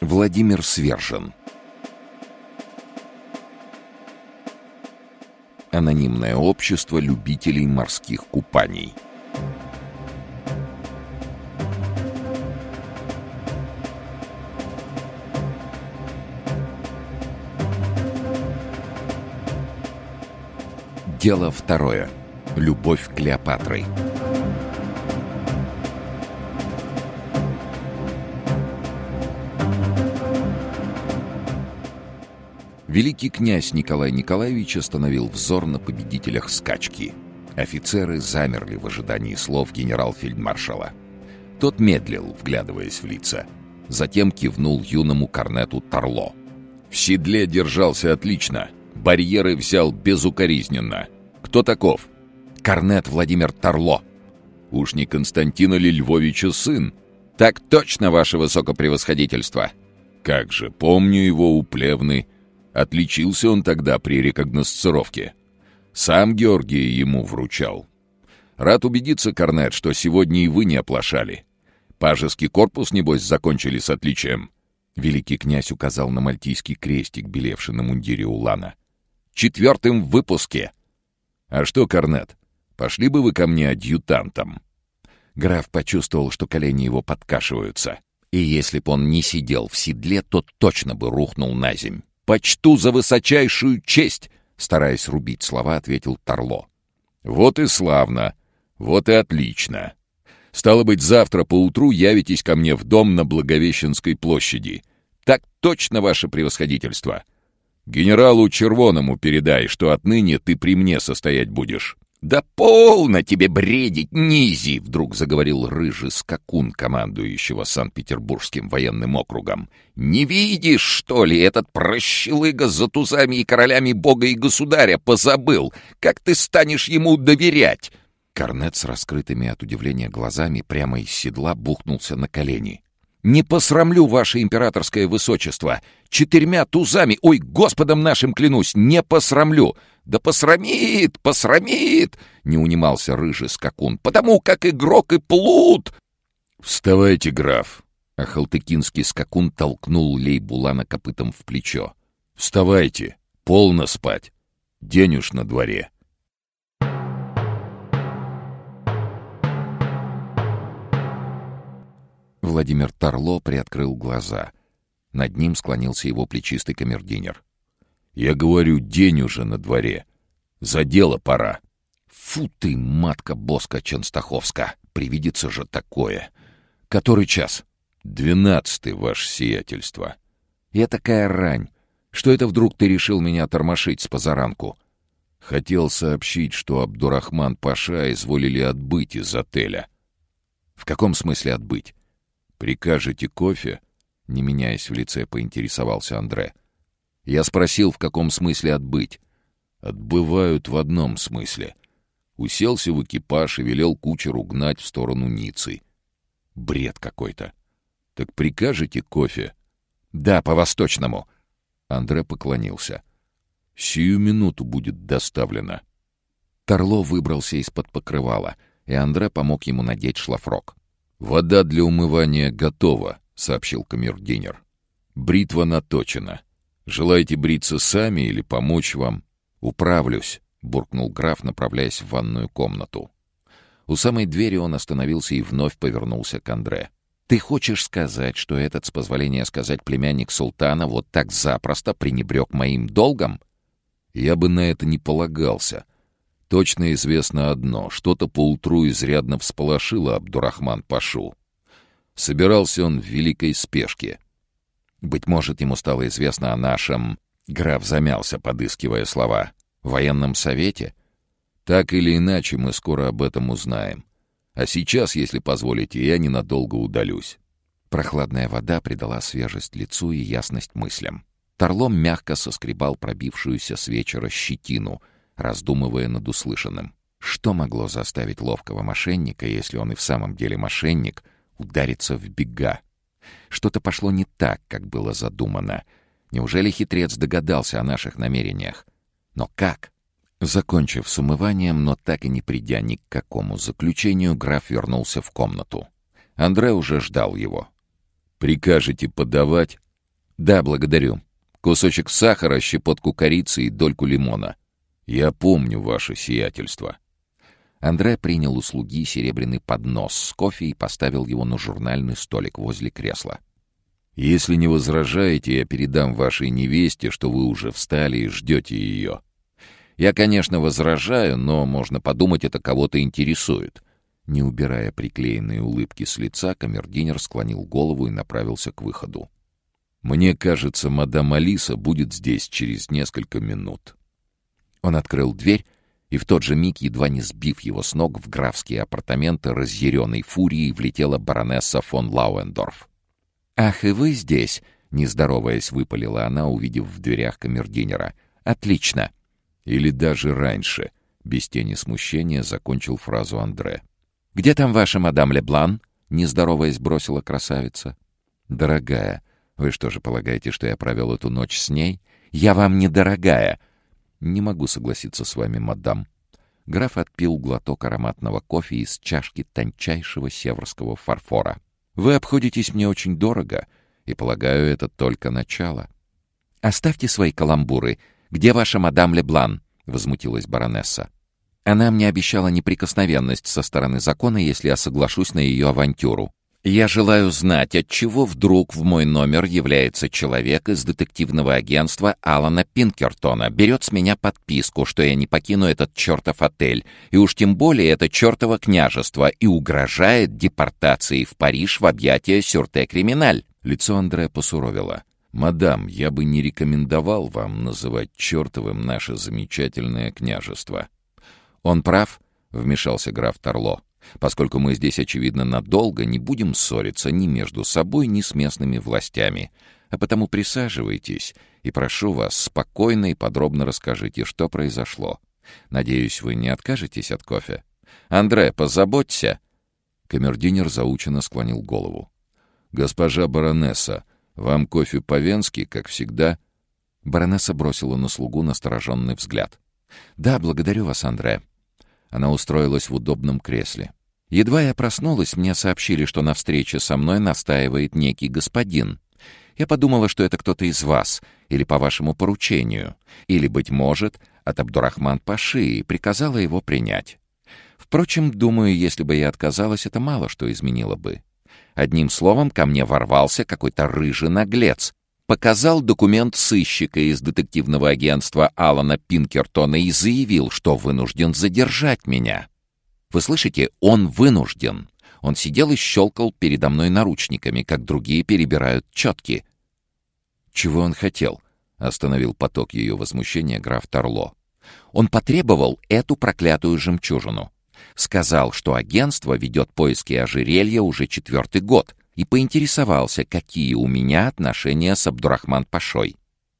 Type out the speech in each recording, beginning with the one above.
Владимир Свержен Анонимное общество любителей морских купаний Дело второе. Любовь Клеопатрой. Великий князь Николай Николаевич остановил взор на победителях скачки. Офицеры замерли в ожидании слов генерал-фельдмаршала. Тот медлил, вглядываясь в лица. Затем кивнул юному корнету Торло. В седле держался отлично. Барьеры взял безукоризненно. Кто таков? Корнет Владимир Торло. Уж не Константина ли Львовича сын? Так точно, ваше высокопревосходительство. Как же, помню его у Плевны Отличился он тогда при рекогносцировке. Сам Георгий ему вручал. Рад убедиться, Корнет, что сегодня и вы не оплошали. Пажеский корпус, небось, закончили с отличием. Великий князь указал на мальтийский крестик, белевший на мундире Улана. «Четвертым в выпуске!» «А что, Корнет, пошли бы вы ко мне адъютантом?» Граф почувствовал, что колени его подкашиваются. И если б он не сидел в седле, то точно бы рухнул на земь почту за высочайшую честь!» Стараясь рубить слова, ответил Торло. «Вот и славно! Вот и отлично! Стало быть, завтра поутру явитесь ко мне в дом на Благовещенской площади. Так точно, ваше превосходительство! Генералу Червоному передай, что отныне ты при мне состоять будешь. «Да полно тебе бредить, Низи!» — вдруг заговорил рыжий скакун, командующего Санкт-Петербургским военным округом. «Не видишь, что ли, этот прощелыга за тузами и королями бога и государя позабыл? Как ты станешь ему доверять?» Корнет с раскрытыми от удивления глазами прямо из седла бухнулся на колени. «Не посрамлю, ваше императорское высочество! Четырьмя тузами, ой, господом нашим клянусь, не посрамлю! «Да посрамит, посрамит!» — не унимался рыжий скакун. «Потому как игрок и плут!» «Вставайте, граф!» А халтыкинский скакун толкнул Лейбулана копытом в плечо. «Вставайте! Полно спать! День уж на дворе!» Владимир Торло приоткрыл глаза. Над ним склонился его плечистый камердинер. Я говорю, день уже на дворе. За дело пора. Фу ты, матка Боска Ченстаховска! Привидится же такое. Который час? Двенадцатый, ваше сиятельство. Я такая рань. Что это вдруг ты решил меня тормошить с позаранку? Хотел сообщить, что Абдурахман Паша изволили отбыть из отеля. В каком смысле отбыть? Прикажете кофе? Не меняясь в лице, поинтересовался Андре. — я спросил, в каком смысле отбыть. Отбывают в одном смысле. Уселся в экипаж и велел кучеру гнать в сторону Ницы. Бред какой-то. Так прикажете кофе? Да, по-восточному. Андре поклонился. Сию минуту будет доставлено. Торло выбрался из-под покрывала, и Андре помог ему надеть шлафрок. «Вода для умывания готова», — сообщил камердинер. «Бритва наточена. Желаете бриться сами или помочь вам? Управлюсь, буркнул граф, направляясь в ванную комнату. У самой двери он остановился и вновь повернулся к Андре. «Ты хочешь сказать, что этот, с позволения сказать, племянник султана вот так запросто пренебрег моим долгом?» «Я бы на это не полагался. Точно известно одно. Что-то поутру изрядно всполошило Абдурахман Пашу. Собирался он в великой спешке. Быть может, ему стало известно о нашем... Граф замялся, подыскивая слова. «Военном совете?» «Так или иначе, мы скоро об этом узнаем. А сейчас, если позволите, я ненадолго удалюсь». Прохладная вода придала свежесть лицу и ясность мыслям. Торлом мягко соскребал пробившуюся с вечера щетину, раздумывая над услышанным. Что могло заставить ловкого мошенника, если он и в самом деле мошенник, удариться в бега? Что-то пошло не так, как было задумано. Неужели хитрец догадался о наших намерениях? Но как? Закончив с умыванием, но так и не придя ни к какому заключению, граф вернулся в комнату. Андре уже ждал его. «Прикажете подавать?» «Да, благодарю. Кусочек сахара, щепотку корицы и дольку лимона. Я помню ваше сиятельство». Андре принял у слуги серебряный поднос с кофе и поставил его на журнальный столик возле кресла. «Если не возражаете, я передам вашей невесте, что вы уже встали и ждете ее. Я, конечно, возражаю, но, можно подумать, это кого-то интересует». Не убирая приклеенные улыбки с лица, камердинер склонил голову и направился к выходу. «Мне кажется, мадам Алиса будет здесь через несколько минут». Он открыл дверь и в тот же миг, едва не сбив его с ног, в графские апартаменты разъяренной фурией влетела баронесса фон Лауендорф. «Ах, и вы здесь!» — не здороваясь, выпалила она, увидев в дверях камердинера. «Отлично!» «Или даже раньше!» — без тени смущения закончил фразу Андре. «Где там ваша мадам Леблан?» — не здороваясь, бросила красавица. «Дорогая, вы что же полагаете, что я провел эту ночь с ней? Я вам не дорогая!» «Не могу согласиться с вами, мадам». Граф отпил глоток ароматного кофе из чашки тончайшего северского фарфора. «Вы обходитесь мне очень дорого, и, полагаю, это только начало». «Оставьте свои каламбуры. Где ваша мадам Леблан?» — возмутилась баронесса. «Она мне обещала неприкосновенность со стороны закона, если я соглашусь на ее авантюру. Я желаю знать, от чего вдруг в мой номер является человек из детективного агентства Алана Пинкертона, берет с меня подписку, что я не покину этот чертов отель, и уж тем более это чертово княжество, и угрожает депортацией в Париж в объятия сюрте-криминаль. Лицо Андрея посуровило. «Мадам, я бы не рекомендовал вам называть чертовым наше замечательное княжество». «Он прав», — вмешался граф Торло. Поскольку мы здесь, очевидно, надолго, не будем ссориться ни между собой, ни с местными властями. А потому присаживайтесь и, прошу вас, спокойно и подробно расскажите, что произошло. Надеюсь, вы не откажетесь от кофе? Андре, позаботься!» Камердинер заученно склонил голову. «Госпожа баронесса, вам кофе по-венски, как всегда?» Баронесса бросила на слугу настороженный взгляд. «Да, благодарю вас, Андре. Она устроилась в удобном кресле. Едва я проснулась, мне сообщили, что на встрече со мной настаивает некий господин. Я подумала, что это кто-то из вас, или по вашему поручению, или, быть может, от Абдурахман Паши, и приказала его принять. Впрочем, думаю, если бы я отказалась, это мало что изменило бы. Одним словом, ко мне ворвался какой-то рыжий наглец, показал документ сыщика из детективного агентства Алана Пинкертона и заявил, что вынужден задержать меня. Вы слышите, он вынужден. Он сидел и щелкал передо мной наручниками, как другие перебирают четки. «Чего он хотел?» — остановил поток ее возмущения граф Торло. «Он потребовал эту проклятую жемчужину. Сказал, что агентство ведет поиски ожерелья уже четвертый год, и поинтересовался, какие у меня отношения с Абдурахман Пашой.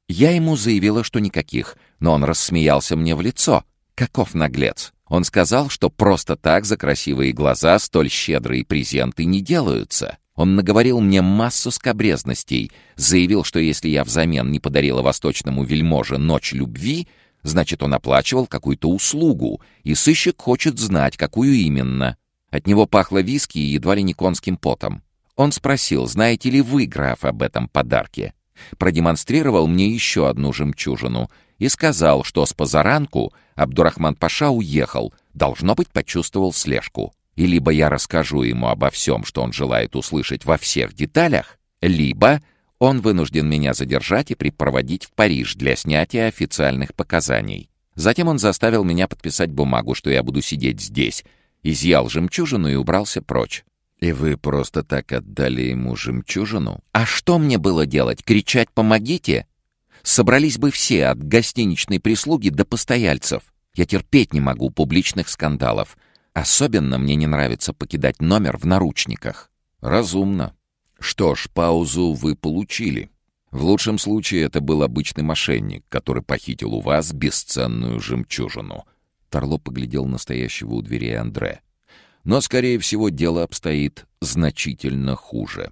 Я ему заявила, что никаких, но он рассмеялся мне в лицо. Каков наглец! Он сказал, что просто так за красивые глаза столь щедрые презенты не делаются. Он наговорил мне массу скобрезностей, заявил, что если я взамен не подарила восточному вельможе ночь любви, значит, он оплачивал какую-то услугу, и сыщик хочет знать, какую именно. От него пахло виски и едва ли не конским потом. Он спросил, знаете ли вы, граф, об этом подарке? Продемонстрировал мне еще одну жемчужину и сказал, что с позаранку Абдурахман Паша уехал, должно быть, почувствовал слежку. И либо я расскажу ему обо всем, что он желает услышать во всех деталях, либо он вынужден меня задержать и припроводить в Париж для снятия официальных показаний. Затем он заставил меня подписать бумагу, что я буду сидеть здесь, изъял жемчужину и убрался прочь. «И вы просто так отдали ему жемчужину? А что мне было делать? Кричать «помогите»?» Собрались бы все, от гостиничной прислуги до постояльцев. Я терпеть не могу публичных скандалов. Особенно мне не нравится покидать номер в наручниках. Разумно. Что ж, паузу вы получили. В лучшем случае это был обычный мошенник, который похитил у вас бесценную жемчужину. Торло поглядел настоящего у двери Андре. Но, скорее всего, дело обстоит значительно хуже.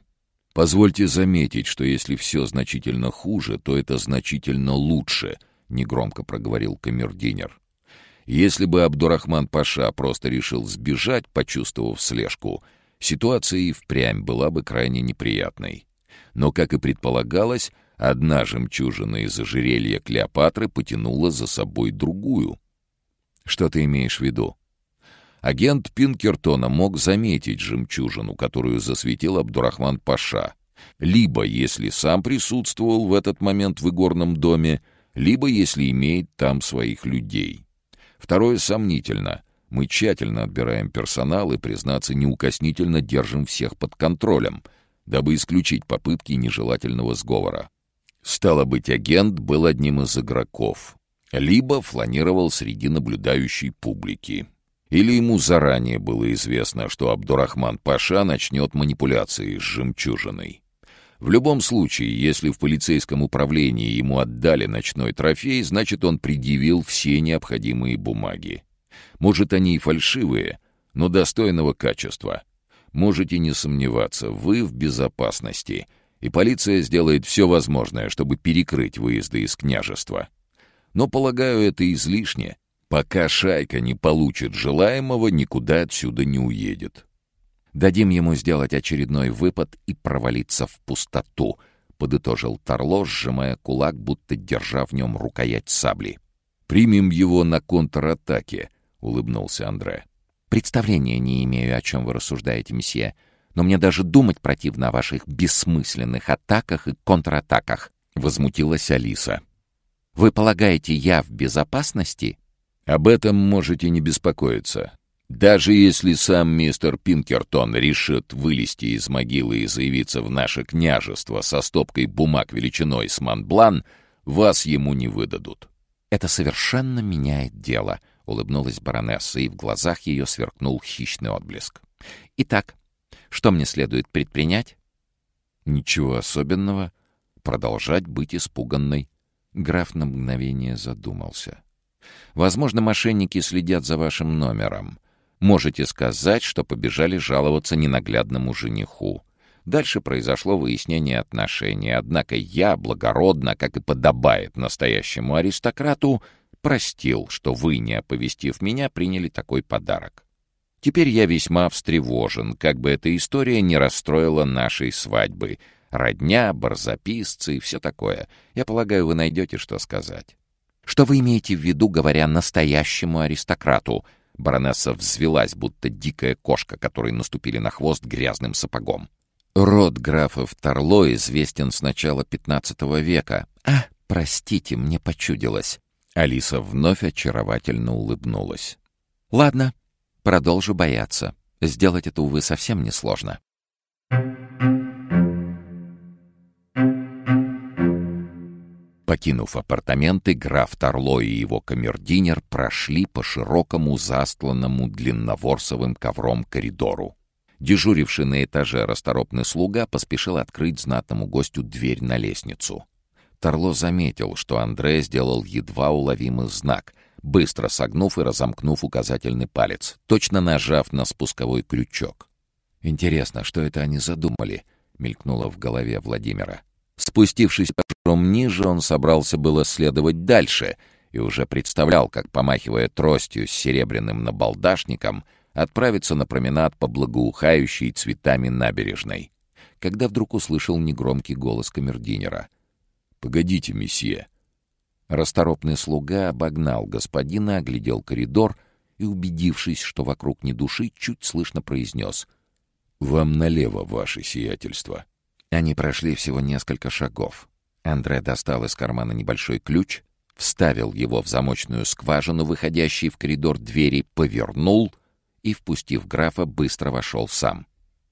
Позвольте заметить, что если все значительно хуже, то это значительно лучше, — негромко проговорил камердинер. Если бы Абдурахман Паша просто решил сбежать, почувствовав слежку, ситуация и впрямь была бы крайне неприятной. Но, как и предполагалось, Одна жемчужина из ожерелья Клеопатры потянула за собой другую. Что ты имеешь в виду? Агент Пинкертона мог заметить жемчужину, которую засветил Абдурахман Паша. Либо, если сам присутствовал в этот момент в игорном доме, либо если имеет там своих людей. Второе сомнительно. Мы тщательно отбираем персонал и, признаться, неукоснительно держим всех под контролем, дабы исключить попытки нежелательного сговора. Стало быть, агент был одним из игроков, либо фланировал среди наблюдающей публики. Или ему заранее было известно, что Абдурахман Паша начнет манипуляции с жемчужиной. В любом случае, если в полицейском управлении ему отдали ночной трофей, значит, он предъявил все необходимые бумаги. Может, они и фальшивые, но достойного качества. Можете не сомневаться, вы в безопасности, и полиция сделает все возможное, чтобы перекрыть выезды из княжества. Но, полагаю, это излишне. Пока шайка не получит желаемого, никуда отсюда не уедет. Дадим ему сделать очередной выпад и провалиться в пустоту», — подытожил Торло, сжимая кулак, будто держа в нем рукоять сабли. «Примем его на контратаке», — улыбнулся Андре. «Представления не имею, о чем вы рассуждаете, месье, но мне даже думать противно о ваших бессмысленных атаках и контратаках», — возмутилась Алиса. «Вы полагаете, я в безопасности?» «Об этом можете не беспокоиться. Даже если сам мистер Пинкертон решит вылезти из могилы и заявиться в наше княжество со стопкой бумаг величиной с Монблан, вас ему не выдадут. «Это совершенно меняет дело», — улыбнулась баронесса, и в глазах ее сверкнул хищный отблеск. «Итак, что мне следует предпринять?» «Ничего особенного. Продолжать быть испуганной». Граф на мгновение задумался. «Возможно, мошенники следят за вашим номером. Можете сказать, что побежали жаловаться ненаглядному жениху. Дальше произошло выяснение отношений, однако я благородно, как и подобает настоящему аристократу, простил, что вы, не оповестив меня, приняли такой подарок. Теперь я весьма встревожен, как бы эта история не расстроила нашей свадьбы. Родня, барзаписцы и все такое. Я полагаю, вы найдете, что сказать. Что вы имеете в виду, говоря настоящему аристократу? Баронесса взвелась, будто дикая кошка, которой наступили на хвост грязным сапогом. Род графов Торло известен с начала XV века. «А, простите, мне почудилось». Алиса вновь очаровательно улыбнулась. «Ладно, продолжу бояться. Сделать это, увы, совсем несложно». Покинув апартаменты, граф Торло и его камердинер прошли по широкому застланному длинноворсовым ковром коридору. Дежуривший на этаже расторопный слуга поспешил открыть знатному гостю дверь на лестницу. Торло заметил, что Андре сделал едва уловимый знак, быстро согнув и разомкнув указательный палец, точно нажав на спусковой крючок. «Интересно, что это они задумали?» — мелькнуло в голове Владимира. Спустившись этажом ниже, он собрался было следовать дальше и уже представлял, как, помахивая тростью с серебряным набалдашником, отправиться на променад по благоухающей цветами набережной, когда вдруг услышал негромкий голос камердинера. «Погодите, месье!» Расторопный слуга обогнал господина, оглядел коридор и, убедившись, что вокруг ни души, чуть слышно произнес «Вам налево, ваше сиятельство!» Они прошли всего несколько шагов. Андре достал из кармана небольшой ключ, вставил его в замочную скважину, выходящей в коридор двери, повернул и, впустив графа, быстро вошел сам.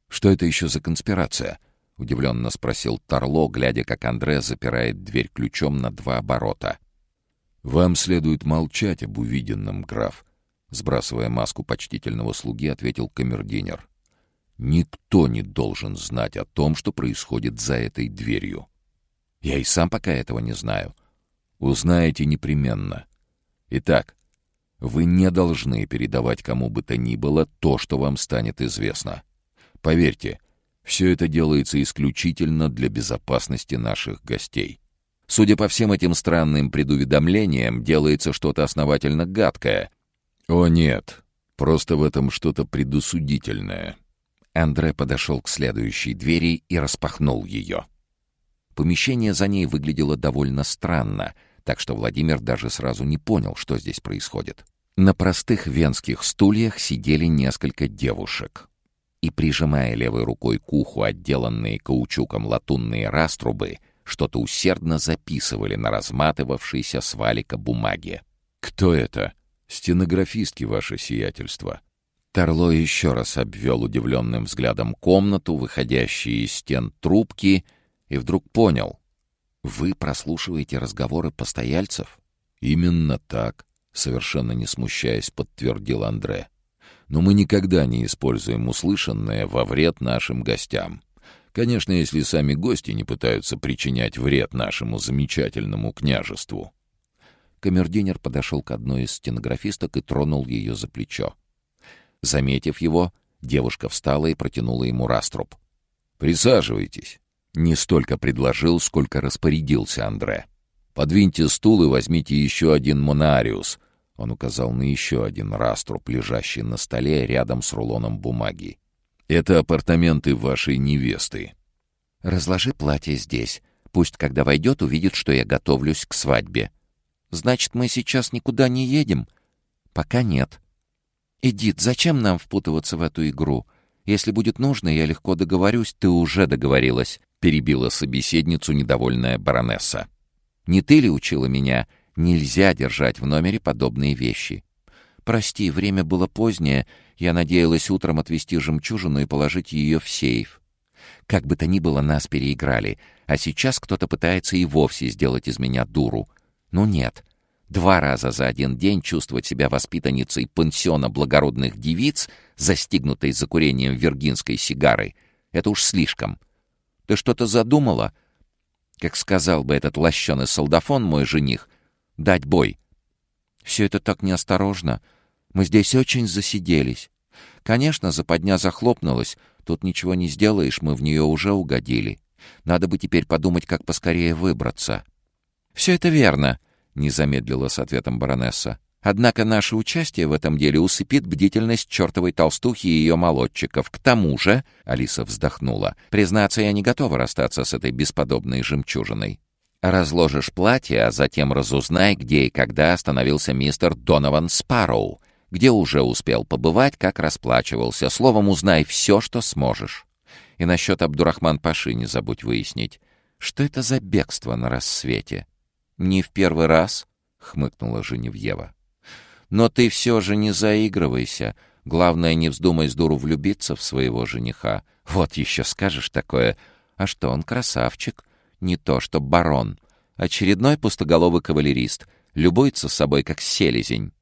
«Что это еще за конспирация?» — удивленно спросил Торло, глядя, как Андре запирает дверь ключом на два оборота. «Вам следует молчать об увиденном, граф», — сбрасывая маску почтительного слуги, ответил камердинер. Никто не должен знать о том, что происходит за этой дверью. Я и сам пока этого не знаю. Узнаете непременно. Итак, вы не должны передавать кому бы то ни было то, что вам станет известно. Поверьте, все это делается исключительно для безопасности наших гостей. Судя по всем этим странным предуведомлениям, делается что-то основательно гадкое. О нет, просто в этом что-то предусудительное. Андре подошел к следующей двери и распахнул ее. Помещение за ней выглядело довольно странно, так что Владимир даже сразу не понял, что здесь происходит. На простых венских стульях сидели несколько девушек. И, прижимая левой рукой к уху отделанные каучуком латунные раструбы, что-то усердно записывали на разматывавшейся с валика бумаге. «Кто это?» «Стенографистки, ваше сиятельство». Тарло еще раз обвел удивленным взглядом комнату, выходящие из стен трубки, и вдруг понял. «Вы прослушиваете разговоры постояльцев?» «Именно так», — совершенно не смущаясь, подтвердил Андре. «Но мы никогда не используем услышанное во вред нашим гостям. Конечно, если сами гости не пытаются причинять вред нашему замечательному княжеству». Камердинер подошел к одной из стенографисток и тронул ее за плечо. Заметив его, девушка встала и протянула ему раструб. «Присаживайтесь». Не столько предложил, сколько распорядился Андре. «Подвиньте стул и возьмите еще один монариус». Он указал на еще один раструб, лежащий на столе рядом с рулоном бумаги. «Это апартаменты вашей невесты». «Разложи платье здесь. Пусть, когда войдет, увидит, что я готовлюсь к свадьбе». «Значит, мы сейчас никуда не едем?» «Пока нет». «Эдит, зачем нам впутываться в эту игру? Если будет нужно, я легко договорюсь, ты уже договорилась», — перебила собеседницу недовольная баронесса. «Не ты ли учила меня? Нельзя держать в номере подобные вещи». «Прости, время было позднее. Я надеялась утром отвезти жемчужину и положить ее в сейф. Как бы то ни было, нас переиграли, а сейчас кто-то пытается и вовсе сделать из меня дуру. Ну нет, Два раза за один день чувствовать себя воспитанницей пансиона благородных девиц, застигнутой за курением виргинской сигары, это уж слишком. Ты что-то задумала? Как сказал бы этот лощеный солдафон, мой жених, дать бой. Все это так неосторожно. Мы здесь очень засиделись. Конечно, западня захлопнулась, тут ничего не сделаешь, мы в нее уже угодили. Надо бы теперь подумать, как поскорее выбраться. Все это верно, —— не замедлила с ответом баронесса. «Однако наше участие в этом деле усыпит бдительность чертовой толстухи и ее молодчиков. К тому же...» — Алиса вздохнула. «Признаться, я не готова расстаться с этой бесподобной жемчужиной. Разложишь платье, а затем разузнай, где и когда остановился мистер Донован Спарроу, где уже успел побывать, как расплачивался. Словом, узнай все, что сможешь. И насчет Абдурахман Паши не забудь выяснить. Что это за бегство на рассвете?» «Не в первый раз», — хмыкнула Женевьева. «Но ты все же не заигрывайся. Главное, не вздумай с дуру влюбиться в своего жениха. Вот еще скажешь такое. А что, он красавчик. Не то, что барон. Очередной пустоголовый кавалерист. Любуется собой, как селезень.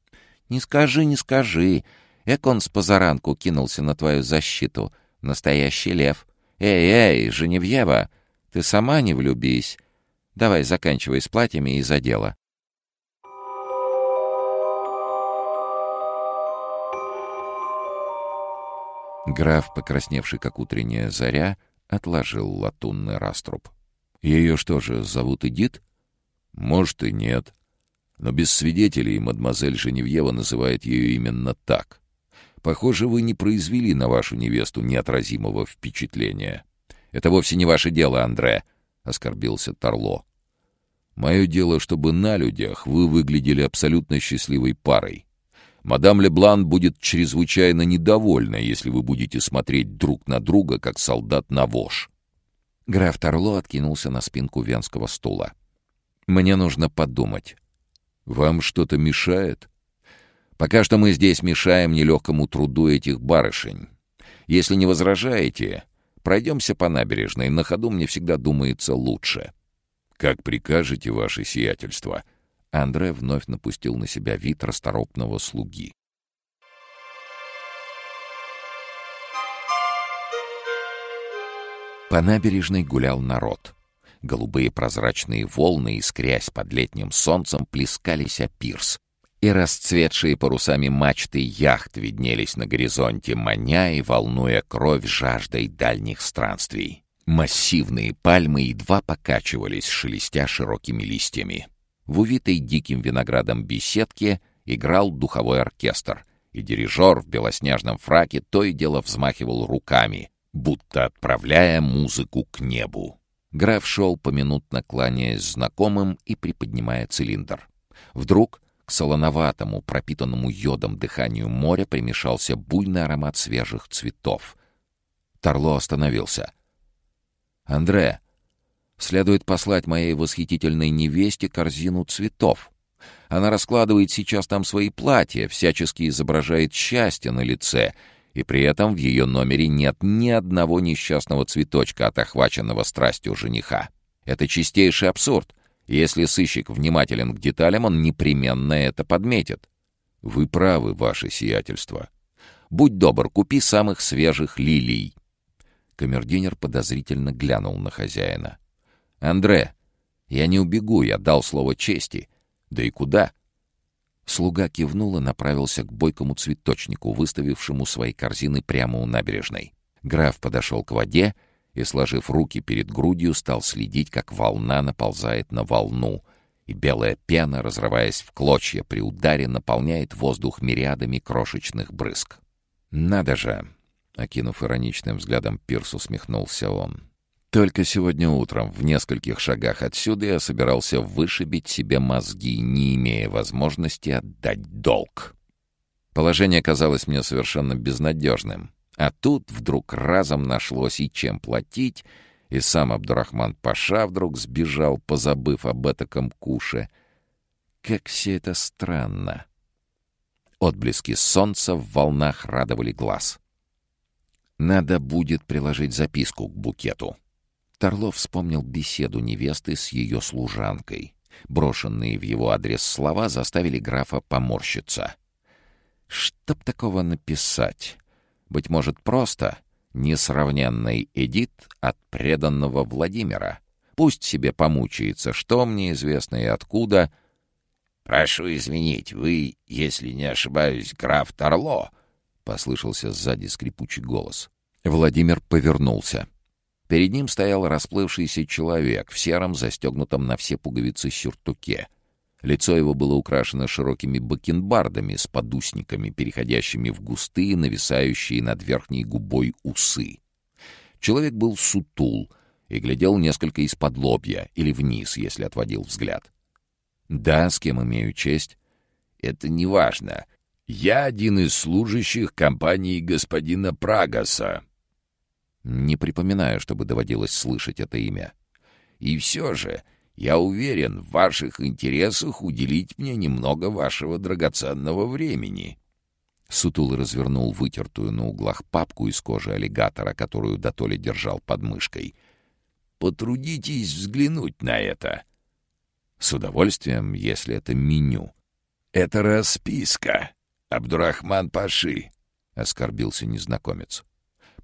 Не скажи, не скажи. Эк он с позаранку кинулся на твою защиту. Настоящий лев. Эй, эй, Женевьева, ты сама не влюбись. Давай, заканчивай с платьями и за дело. Граф, покрасневший как утренняя заря, отложил латунный раструб. «Ее что же, зовут Эдит?» «Может, и нет. Но без свидетелей мадемуазель Женевьева называет ее именно так. Похоже, вы не произвели на вашу невесту неотразимого впечатления. Это вовсе не ваше дело, Андре», — оскорбился Торло. Мое дело, чтобы на людях вы выглядели абсолютно счастливой парой. Мадам Леблан будет чрезвычайно недовольна, если вы будете смотреть друг на друга, как солдат на вож». Граф Торло откинулся на спинку венского стула. «Мне нужно подумать. Вам что-то мешает?» «Пока что мы здесь мешаем нелегкому труду этих барышень. Если не возражаете, пройдемся по набережной. На ходу мне всегда думается лучше». «Как прикажете, ваше сиятельство?» Андре вновь напустил на себя вид расторопного слуги. По набережной гулял народ. Голубые прозрачные волны, искрясь под летним солнцем, плескались о пирс. И расцветшие парусами мачты яхт виднелись на горизонте, маня и волнуя кровь жаждой дальних странствий. Массивные пальмы едва покачивались, шелестя широкими листьями. В увитой диким виноградом беседке играл духовой оркестр, и дирижер в белоснежном фраке то и дело взмахивал руками, будто отправляя музыку к небу. Граф шел, поминутно кланяясь знакомым и приподнимая цилиндр. Вдруг к солоноватому, пропитанному йодом дыханию моря примешался буйный аромат свежих цветов. Торло остановился. «Андре, следует послать моей восхитительной невесте корзину цветов. Она раскладывает сейчас там свои платья, всячески изображает счастье на лице — и при этом в ее номере нет ни одного несчастного цветочка от охваченного страстью жениха. Это чистейший абсурд. Если сыщик внимателен к деталям, он непременно это подметит. Вы правы, ваше сиятельство. Будь добр, купи самых свежих лилий. Камердинер подозрительно глянул на хозяина. «Андре, я не убегу, я дал слово чести. Да и куда?» Слуга кивнул и направился к бойкому цветочнику, выставившему свои корзины прямо у набережной. Граф подошел к воде и, сложив руки перед грудью, стал следить, как волна наползает на волну, и белая пена, разрываясь в клочья при ударе, наполняет воздух мириадами крошечных брызг. «Надо же!» — окинув ироничным взглядом, Пирс усмехнулся он. Только сегодня утром, в нескольких шагах отсюда, я собирался вышибить себе мозги, не имея возможности отдать долг. Положение казалось мне совершенно безнадежным. А тут вдруг разом нашлось и чем платить, и сам Абдурахман Паша вдруг сбежал, позабыв об этаком куше. Как все это странно. Отблески солнца в волнах радовали глаз. Надо будет приложить записку к букету. Торлов вспомнил беседу невесты с ее служанкой. Брошенные в его адрес слова заставили графа поморщиться. Чтоб такого написать? Быть может, просто несравненный Эдит от преданного Владимира. Пусть себе помучается, что мне известно и откуда. «Прошу извинить, вы, если не ошибаюсь, граф Торло?» — послышался сзади скрипучий голос. Владимир повернулся. Перед ним стоял расплывшийся человек в сером, застегнутом на все пуговицы сюртуке. Лицо его было украшено широкими бакенбардами с подусниками, переходящими в густые, нависающие над верхней губой усы. Человек был сутул и глядел несколько из-под лобья или вниз, если отводил взгляд. «Да, с кем имею честь?» «Это не важно. Я один из служащих компании господина Прагаса», не припоминаю, чтобы доводилось слышать это имя. И все же, я уверен, в ваших интересах уделить мне немного вашего драгоценного времени». Сутул развернул вытертую на углах папку из кожи аллигатора, которую Дотоли держал под мышкой. «Потрудитесь взглянуть на это». «С удовольствием, если это меню». «Это расписка, Абдурахман Паши», — оскорбился незнакомец.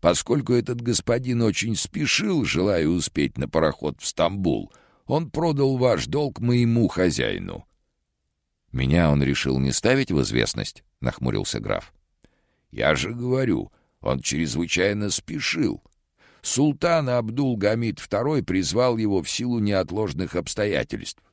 Поскольку этот господин очень спешил, желая успеть на пароход в Стамбул, он продал ваш долг моему хозяину». «Меня он решил не ставить в известность?» — нахмурился граф. «Я же говорю, он чрезвычайно спешил. Султан Абдул-Гамид II призвал его в силу неотложных обстоятельств.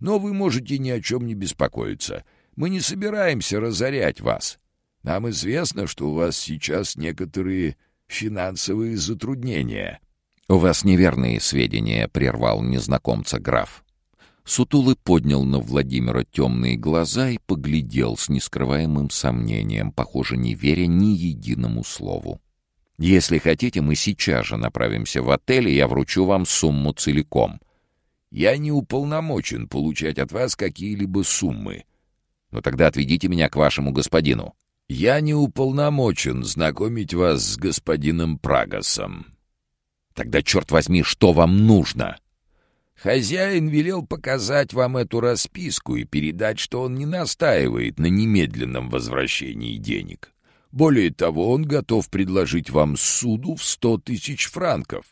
Но вы можете ни о чем не беспокоиться. Мы не собираемся разорять вас. Нам известно, что у вас сейчас некоторые финансовые затруднения». «У вас неверные сведения», — прервал незнакомца граф. Сутулы поднял на Владимира темные глаза и поглядел с нескрываемым сомнением, похоже, не веря ни единому слову. «Если хотите, мы сейчас же направимся в отель, и я вручу вам сумму целиком». «Я не уполномочен получать от вас какие-либо суммы». «Ну тогда отведите меня к вашему господину». «Я не уполномочен знакомить вас с господином Прагасом». «Тогда, черт возьми, что вам нужно?» «Хозяин велел показать вам эту расписку и передать, что он не настаивает на немедленном возвращении денег. Более того, он готов предложить вам суду в сто тысяч франков.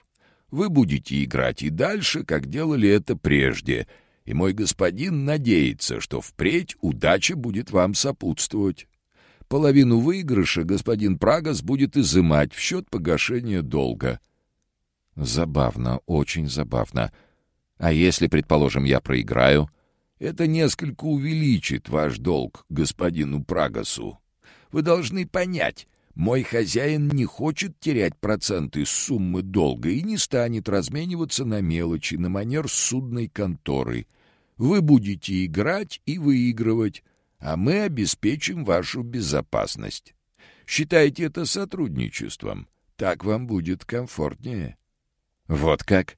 Вы будете играть и дальше, как делали это прежде, и мой господин надеется, что впредь удача будет вам сопутствовать». Половину выигрыша господин Прагас будет изымать в счет погашения долга. Забавно, очень забавно. А если, предположим, я проиграю? Это несколько увеличит ваш долг господину Прагасу. Вы должны понять, Мой хозяин не хочет терять проценты с суммы долга и не станет размениваться на мелочи, на манер судной конторы. Вы будете играть и выигрывать, а мы обеспечим вашу безопасность. Считайте это сотрудничеством. Так вам будет комфортнее. Вот как?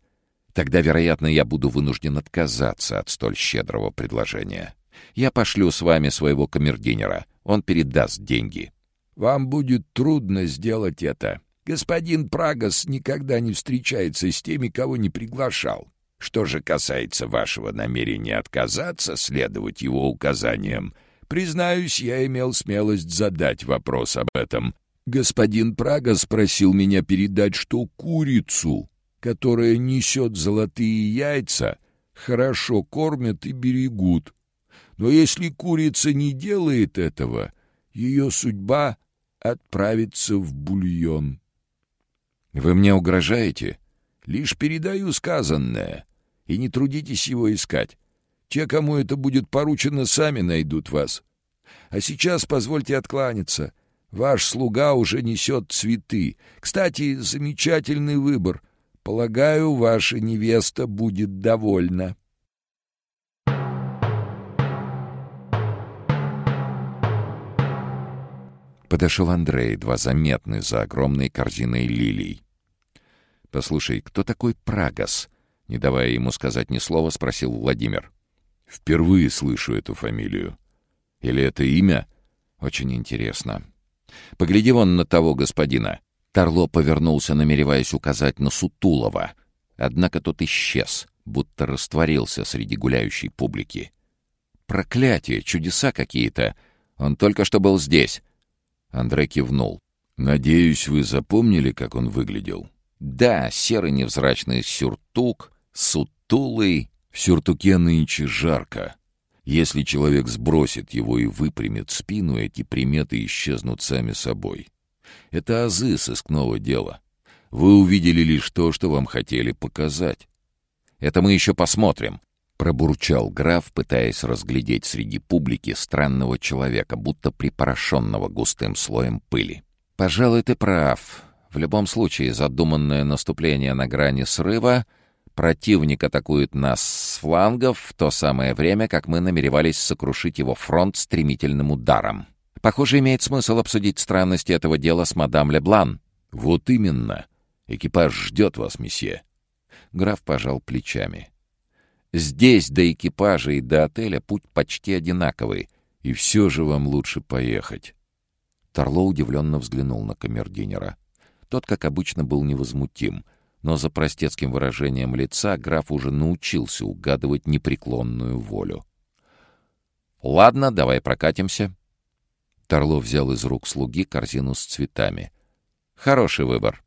Тогда, вероятно, я буду вынужден отказаться от столь щедрого предложения. Я пошлю с вами своего камердинера. Он передаст деньги. Вам будет трудно сделать это. Господин Прагас никогда не встречается с теми, кого не приглашал. Что же касается вашего намерения отказаться следовать его указаниям, признаюсь, я имел смелость задать вопрос об этом. Господин Прага спросил меня передать, что курицу, которая несет золотые яйца, хорошо кормят и берегут. Но если курица не делает этого, ее судьба отправиться в бульон. Вы мне угрожаете? Лишь передаю сказанное, и не трудитесь его искать. Те, кому это будет поручено, сами найдут вас. А сейчас позвольте откланяться. Ваш слуга уже несет цветы. Кстати, замечательный выбор. Полагаю, ваша невеста будет довольна. Подошел Андрей, едва заметный за огромной корзиной лилий. «Послушай, кто такой Прагас?» Не давая ему сказать ни слова, спросил Владимир. «Впервые слышу эту фамилию. Или это имя?» «Очень интересно. Погляди вон на того господина». Тарло повернулся, намереваясь указать на Сутулова. Однако тот исчез, будто растворился среди гуляющей публики. «Проклятие! Чудеса какие-то! Он только что был здесь!» Андрей кивнул. «Надеюсь, вы запомнили, как он выглядел?» «Да, серый невзрачный сюртук, сутулый...» «В сюртуке нынче жарко. Если человек сбросит его и выпрямит спину, эти приметы исчезнут сами собой. Это азы сыскного дела. Вы увидели лишь то, что вам хотели показать. Это мы еще посмотрим. Пробурчал граф, пытаясь разглядеть среди публики странного человека, будто припорошенного густым слоем пыли. «Пожалуй, ты прав. В любом случае, задуманное наступление на грани срыва Противник атакует нас с флангов в то самое время, как мы намеревались сокрушить его фронт стремительным ударом. Похоже, имеет смысл обсудить странности этого дела с мадам Леблан. Вот именно. Экипаж ждет вас, месье. Граф пожал плечами. Здесь до экипажа и до отеля путь почти одинаковый, и все же вам лучше поехать. Торло удивленно взглянул на камердинера. Тот, как обычно, был невозмутим — но за простецким выражением лица граф уже научился угадывать непреклонную волю. «Ладно, давай прокатимся». Торлов взял из рук слуги корзину с цветами. «Хороший выбор».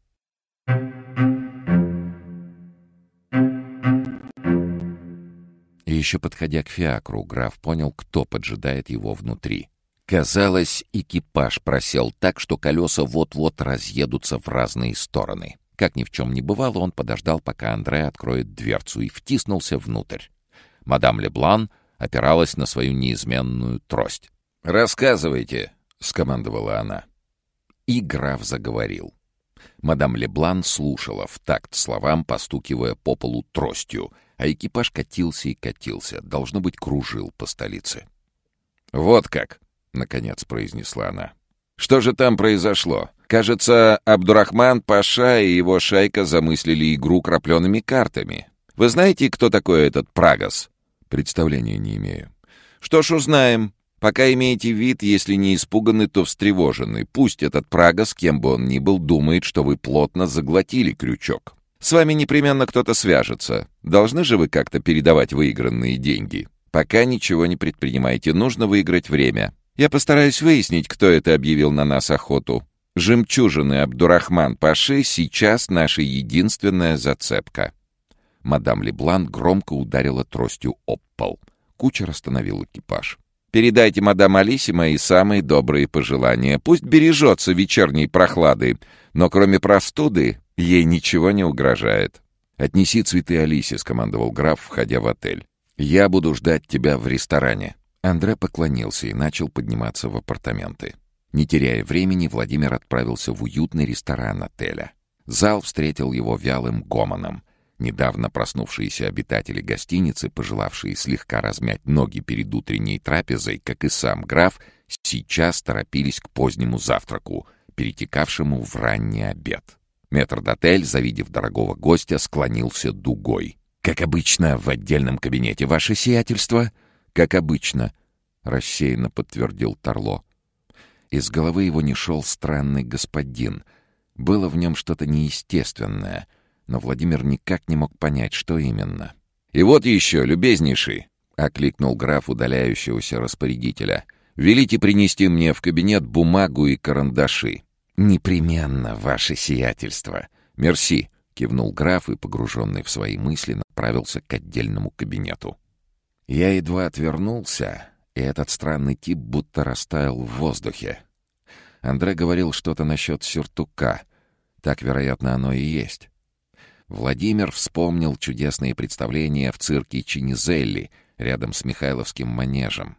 И еще подходя к фиакру, граф понял, кто поджидает его внутри. Казалось, экипаж просел так, что колеса вот-вот разъедутся в разные стороны. Как ни в чем не бывало, он подождал, пока Андре откроет дверцу, и втиснулся внутрь. Мадам Леблан опиралась на свою неизменную трость. «Рассказывайте», — скомандовала она. И граф заговорил. Мадам Леблан слушала в такт словам, постукивая по полу тростью, а экипаж катился и катился, должно быть, кружил по столице. «Вот как!» — наконец произнесла она. «Что же там произошло? Кажется, Абдурахман Паша и его шайка замыслили игру крапленными картами. Вы знаете, кто такой этот Прагас? Представления не имею. Что ж, узнаем. Пока имеете вид, если не испуганы, то встревожены. Пусть этот Прагас, кем бы он ни был, думает, что вы плотно заглотили крючок. С вами непременно кто-то свяжется. Должны же вы как-то передавать выигранные деньги. Пока ничего не предпринимайте, нужно выиграть время. Я постараюсь выяснить, кто это объявил на нас охоту. Жемчужины Абдурахман Паши сейчас наша единственная зацепка. Мадам Леблан громко ударила тростью об пол. Кучер остановил экипаж. «Передайте мадам Алисе мои самые добрые пожелания. Пусть бережется вечерней прохлады, но кроме простуды ей ничего не угрожает». «Отнеси цветы Алисе», — скомандовал граф, входя в отель. «Я буду ждать тебя в ресторане». Андре поклонился и начал подниматься в апартаменты. Не теряя времени, Владимир отправился в уютный ресторан отеля. Зал встретил его вялым гомоном. Недавно проснувшиеся обитатели гостиницы, пожелавшие слегка размять ноги перед утренней трапезой, как и сам граф, сейчас торопились к позднему завтраку, перетекавшему в ранний обед. Метрдотель, завидев дорогого гостя, склонился дугой. «Как обычно, в отдельном кабинете, ваше сиятельство?» «Как обычно», — рассеянно подтвердил Торло. Из головы его не шел странный господин. Было в нем что-то неестественное, но Владимир никак не мог понять, что именно. «И вот еще, любезнейший!» — окликнул граф удаляющегося распорядителя. «Велите принести мне в кабинет бумагу и карандаши». «Непременно, ваше сиятельство!» «Мерси!» — кивнул граф и, погруженный в свои мысли, направился к отдельному кабинету. Я едва отвернулся, и этот странный тип будто растаял в воздухе. Андре говорил что-то насчет сюртука. Так, вероятно, оно и есть. Владимир вспомнил чудесные представления в цирке Чинизелли рядом с Михайловским манежем.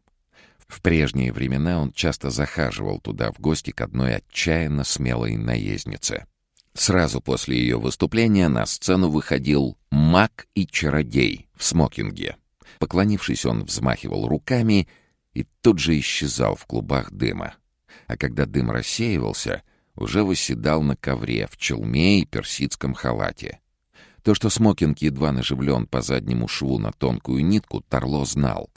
В прежние времена он часто захаживал туда в гости к одной отчаянно смелой наезднице. Сразу после ее выступления на сцену выходил маг и чародей в смокинге. Поклонившись, он взмахивал руками — и тут же исчезал в клубах дыма. А когда дым рассеивался, уже восседал на ковре в челме и персидском халате. То, что смокинг едва наживлен по заднему шву на тонкую нитку, Торло знал.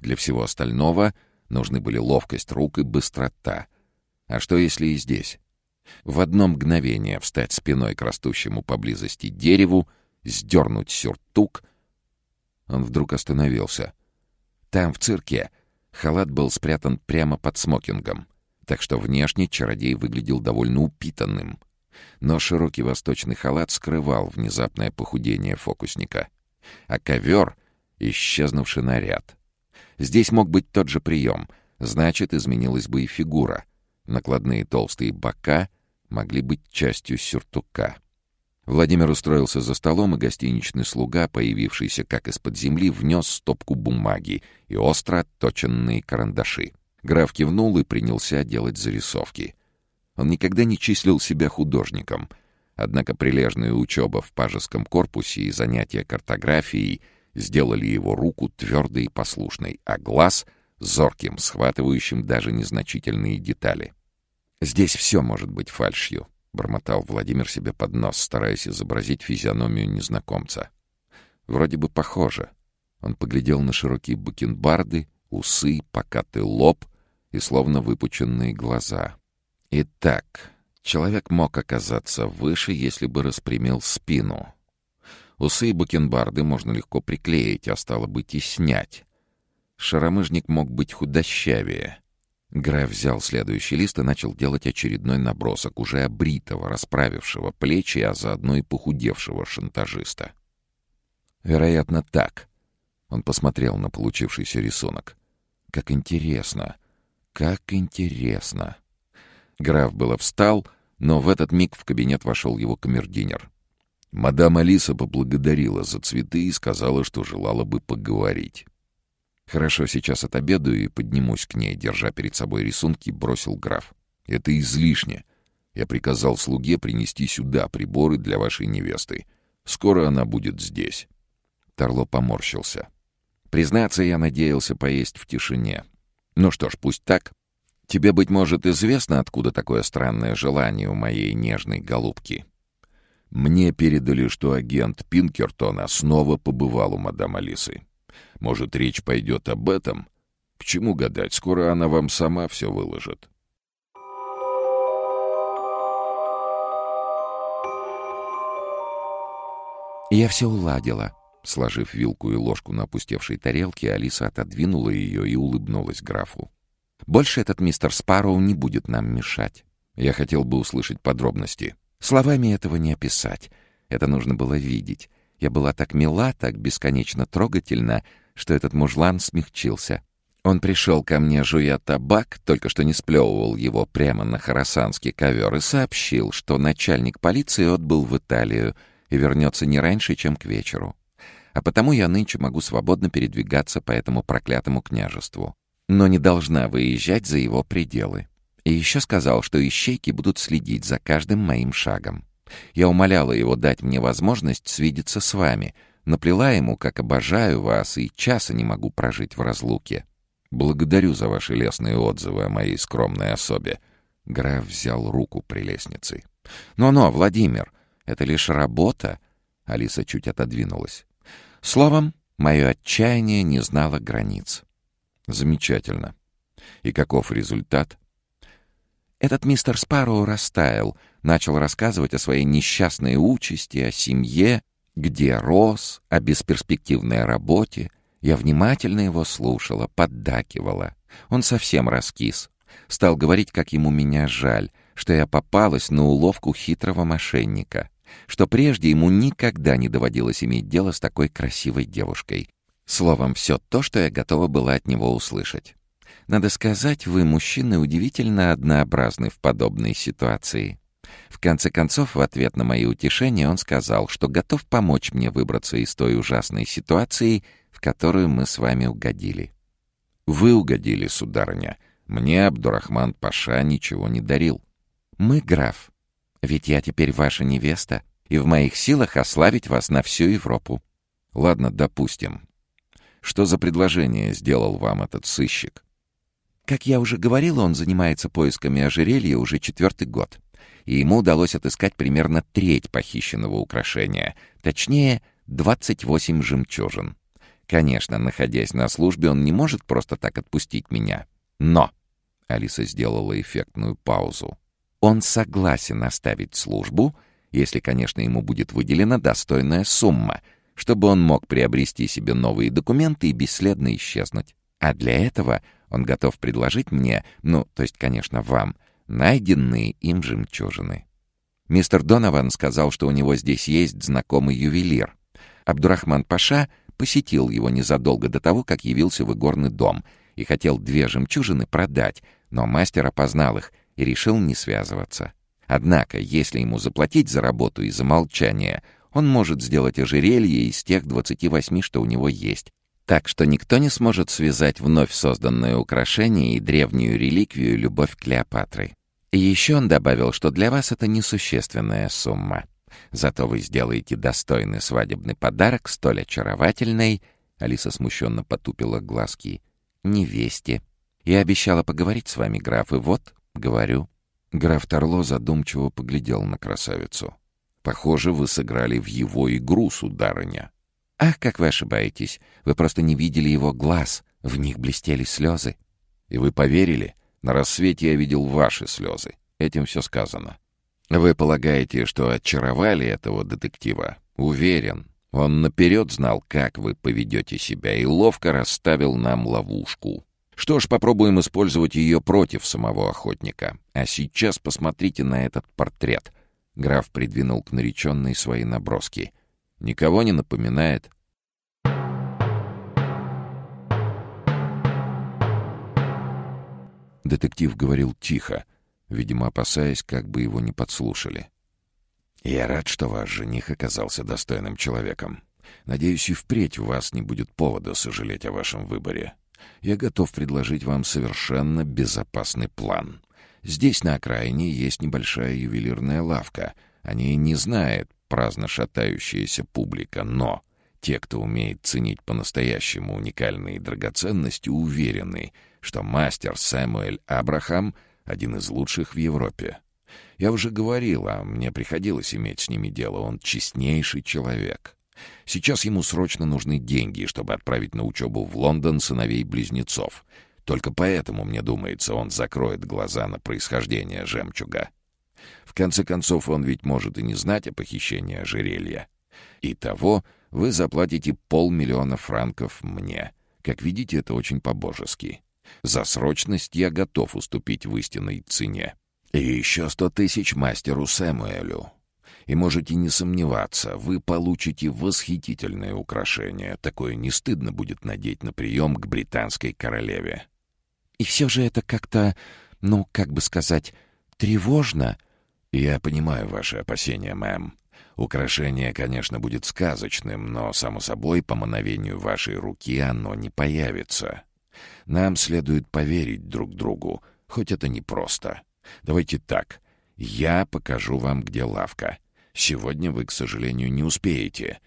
Для всего остального нужны были ловкость рук и быстрота. А что если и здесь? В одно мгновение встать спиной к растущему поблизости дереву, сдернуть сюртук. Он вдруг остановился. Там, в цирке, Халат был спрятан прямо под смокингом, так что внешне чародей выглядел довольно упитанным. Но широкий восточный халат скрывал внезапное похудение фокусника. А ковер — исчезнувший наряд. Здесь мог быть тот же прием, значит, изменилась бы и фигура. Накладные толстые бока могли быть частью сюртука. Владимир устроился за столом, и гостиничный слуга, появившийся как из-под земли, внес стопку бумаги и остро отточенные карандаши. Граф кивнул и принялся делать зарисовки. Он никогда не числил себя художником, однако прилежная учеба в пажеском корпусе и занятия картографией сделали его руку твердой и послушной, а глаз — зорким, схватывающим даже незначительные детали. Здесь все может быть фальшью. — бормотал Владимир себе под нос, стараясь изобразить физиономию незнакомца. «Вроде бы похоже». Он поглядел на широкие бакенбарды, усы, покатый лоб и словно выпученные глаза. Итак, человек мог оказаться выше, если бы распрямил спину. Усы и бакенбарды можно легко приклеить, а стало быть и снять. Шаромыжник мог быть худощавее — Граф взял следующий лист и начал делать очередной набросок, уже обритого, расправившего плечи, а заодно и похудевшего шантажиста. Вероятно, так. Он посмотрел на получившийся рисунок. Как интересно! Как интересно! Граф было встал, но в этот миг в кабинет вошел его камердинер. Мадам Алиса поблагодарила за цветы и сказала, что желала бы поговорить. «Хорошо, сейчас отобедаю и поднимусь к ней», держа перед собой рисунки, бросил граф. «Это излишне. Я приказал слуге принести сюда приборы для вашей невесты. Скоро она будет здесь». Тарло поморщился. «Признаться, я надеялся поесть в тишине. Ну что ж, пусть так. Тебе, быть может, известно, откуда такое странное желание у моей нежной голубки?» Мне передали, что агент Пинкертона снова побывал у мадам Алисы. Может, речь пойдет об этом? К чему гадать? Скоро она вам сама все выложит. «Я все уладила». Сложив вилку и ложку на опустевшей тарелке, Алиса отодвинула ее и улыбнулась графу. «Больше этот мистер Спарроу не будет нам мешать. Я хотел бы услышать подробности. Словами этого не описать. Это нужно было видеть. Я была так мила, так бесконечно трогательна, что этот мужлан смягчился. Он пришел ко мне, жуя табак, только что не сплевывал его прямо на хоросанский ковер, и сообщил, что начальник полиции отбыл в Италию и вернется не раньше, чем к вечеру. А потому я нынче могу свободно передвигаться по этому проклятому княжеству. Но не должна выезжать за его пределы. И еще сказал, что ищейки будут следить за каждым моим шагом. Я умоляла его дать мне возможность свидеться с вами, наплела ему, как обожаю вас, и часа не могу прожить в разлуке. Благодарю за ваши лестные отзывы о моей скромной особе. Граф взял руку при лестнице. «Но-но, Владимир, это лишь работа!» Алиса чуть отодвинулась. Словом, мое отчаяние не знало границ. «Замечательно. И каков результат?» Этот мистер Спарроу растаял, начал рассказывать о своей несчастной участи, о семье, где рос, о бесперспективной работе. Я внимательно его слушала, поддакивала. Он совсем раскис. Стал говорить, как ему меня жаль, что я попалась на уловку хитрого мошенника, что прежде ему никогда не доводилось иметь дело с такой красивой девушкой. Словом, все то, что я готова была от него услышать. Надо сказать, вы, мужчины, удивительно однообразны в подобной ситуации. В конце концов, в ответ на мои утешения он сказал, что готов помочь мне выбраться из той ужасной ситуации, в которую мы с вами угодили. «Вы угодили, сударыня. Мне Абдурахман Паша ничего не дарил». «Мы, граф. Ведь я теперь ваша невеста, и в моих силах ославить вас на всю Европу». «Ладно, допустим. Что за предложение сделал вам этот сыщик?» Как я уже говорил, он занимается поисками ожерелья уже четвертый год и ему удалось отыскать примерно треть похищенного украшения, точнее, 28 жемчужин. Конечно, находясь на службе, он не может просто так отпустить меня. Но, — Алиса сделала эффектную паузу, — он согласен оставить службу, если, конечно, ему будет выделена достойная сумма, чтобы он мог приобрести себе новые документы и бесследно исчезнуть. А для этого он готов предложить мне, ну, то есть, конечно, вам — найденные им жемчужины. Мистер Донован сказал, что у него здесь есть знакомый ювелир. Абдурахман Паша посетил его незадолго до того, как явился в игорный дом, и хотел две жемчужины продать, но мастер опознал их и решил не связываться. Однако, если ему заплатить за работу и за молчание, он может сделать ожерелье из тех 28, что у него есть, так что никто не сможет связать вновь созданное украшение и древнюю реликвию «Любовь Клеопатры». И еще он добавил, что для вас это несущественная сумма. Зато вы сделаете достойный свадебный подарок столь очаровательной, Алиса смущенно потупила глазки, невесте. Я обещала поговорить с вами, граф, и вот, говорю. Граф Торло задумчиво поглядел на красавицу. Похоже, вы сыграли в его игру, сударыня. Ах, как вы ошибаетесь. Вы просто не видели его глаз. В них блестели слезы. И вы поверили? На рассвете я видел ваши слезы. Этим все сказано. Вы полагаете, что очаровали этого детектива? Уверен. Он наперед знал, как вы поведете себя, и ловко расставил нам ловушку. Что ж, попробуем использовать ее против самого охотника. А сейчас посмотрите на этот портрет. Граф придвинул к нареченной свои наброски. Никого не напоминает? Детектив говорил тихо, видимо, опасаясь, как бы его не подслушали. «Я рад, что ваш жених оказался достойным человеком. Надеюсь, и впредь у вас не будет повода сожалеть о вашем выборе. Я готов предложить вам совершенно безопасный план. Здесь, на окраине, есть небольшая ювелирная лавка. О ней не знает праздно шатающаяся публика, но те, кто умеет ценить по-настоящему уникальные драгоценности, уверены — что мастер Сэмуэль Абрахам — один из лучших в Европе. Я уже говорил, а мне приходилось иметь с ними дело, он честнейший человек. Сейчас ему срочно нужны деньги, чтобы отправить на учебу в Лондон сыновей-близнецов. Только поэтому, мне думается, он закроет глаза на происхождение жемчуга. В конце концов, он ведь может и не знать о похищении ожерелья. Итого вы заплатите полмиллиона франков мне. Как видите, это очень по-божески. За срочность я готов уступить в истинной цене. И еще сто тысяч мастеру Сэмуэлю. И можете не сомневаться, вы получите восхитительное украшение. Такое не стыдно будет надеть на прием к британской королеве. И все же это как-то, ну, как бы сказать, тревожно. Я понимаю ваши опасения, мэм. Украшение, конечно, будет сказочным, но, само собой, по мановению вашей руки оно не появится. Нам следует поверить друг другу, Хоть это непросто. Давайте так. Я покажу вам, где лавка. Сегодня вы, к сожалению, не успеете.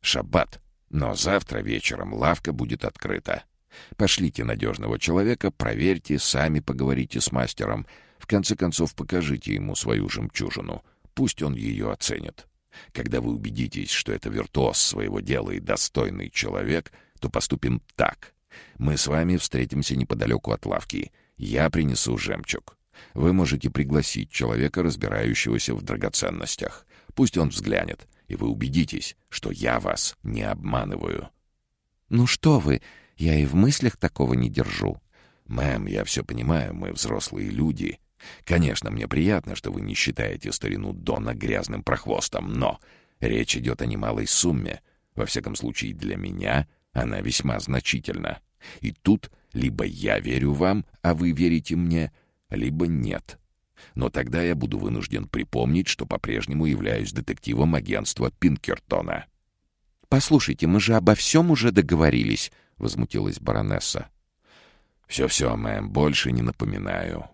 Шаббат. Но завтра вечером лавка будет открыта. Пошлите надежного человека, проверьте, сами поговорите с мастером. В конце концов, покажите ему свою жемчужину. Пусть он ее оценит. Когда вы убедитесь, что это виртуоз своего дела и достойный человек, то поступим так. Мы с вами встретимся неподалеку от лавки. Я принесу жемчуг. Вы можете пригласить человека, разбирающегося в драгоценностях. Пусть он взглянет, и вы убедитесь, что я вас не обманываю. «Ну что вы, я и в мыслях такого не держу». «Мэм, я все понимаю, мы взрослые люди. Конечно, мне приятно, что вы не считаете старину Дона грязным прохвостом, но речь идет о немалой сумме. Во всяком случае, для меня она весьма значительна. И тут либо я верю вам, а вы верите мне, либо нет. Но тогда я буду вынужден припомнить, что по-прежнему являюсь детективом агентства Пинкертона. «Послушайте, мы же обо всем уже договорились», — возмутилась баронесса. «Все-все, мэм, больше не напоминаю.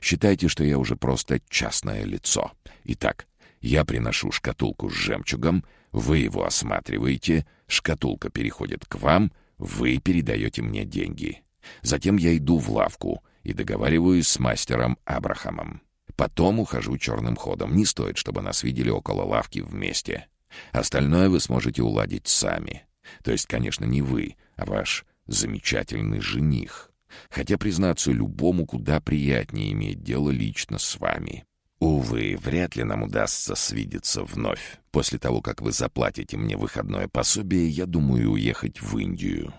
Считайте, что я уже просто частное лицо. Итак, я приношу шкатулку с жемчугом, вы его осматриваете, шкатулка переходит к вам, вы передаете мне деньги. Затем я иду в лавку и договариваюсь с мастером Абрахамом. Потом ухожу черным ходом. Не стоит, чтобы нас видели около лавки вместе. Остальное вы сможете уладить сами. То есть, конечно, не вы, а ваш замечательный жених. Хотя, признаться, любому куда приятнее иметь дело лично с вами. Увы, вряд ли нам удастся свидеться вновь. После того, как вы заплатите мне выходное пособие, я думаю уехать в Индию.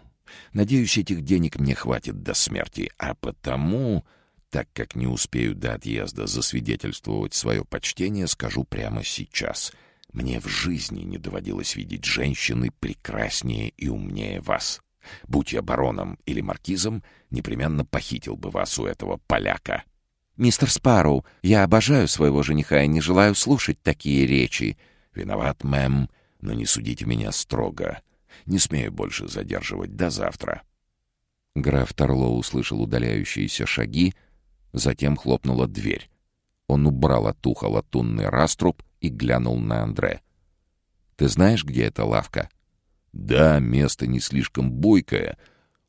Надеюсь, этих денег мне хватит до смерти, а потому, так как не успею до отъезда засвидетельствовать свое почтение, скажу прямо сейчас. Мне в жизни не доводилось видеть женщины прекраснее и умнее вас. Будь я бароном или маркизом, непременно похитил бы вас у этого поляка. «Мистер Спарроу, я обожаю своего жениха и не желаю слушать такие речи». «Виноват, мэм, но не судите меня строго. Не смею больше задерживать. До завтра». Граф Торло услышал удаляющиеся шаги, затем хлопнула дверь. Он убрал от уха латунный раструб и глянул на Андре. «Ты знаешь, где эта лавка?» «Да, место не слишком бойкое.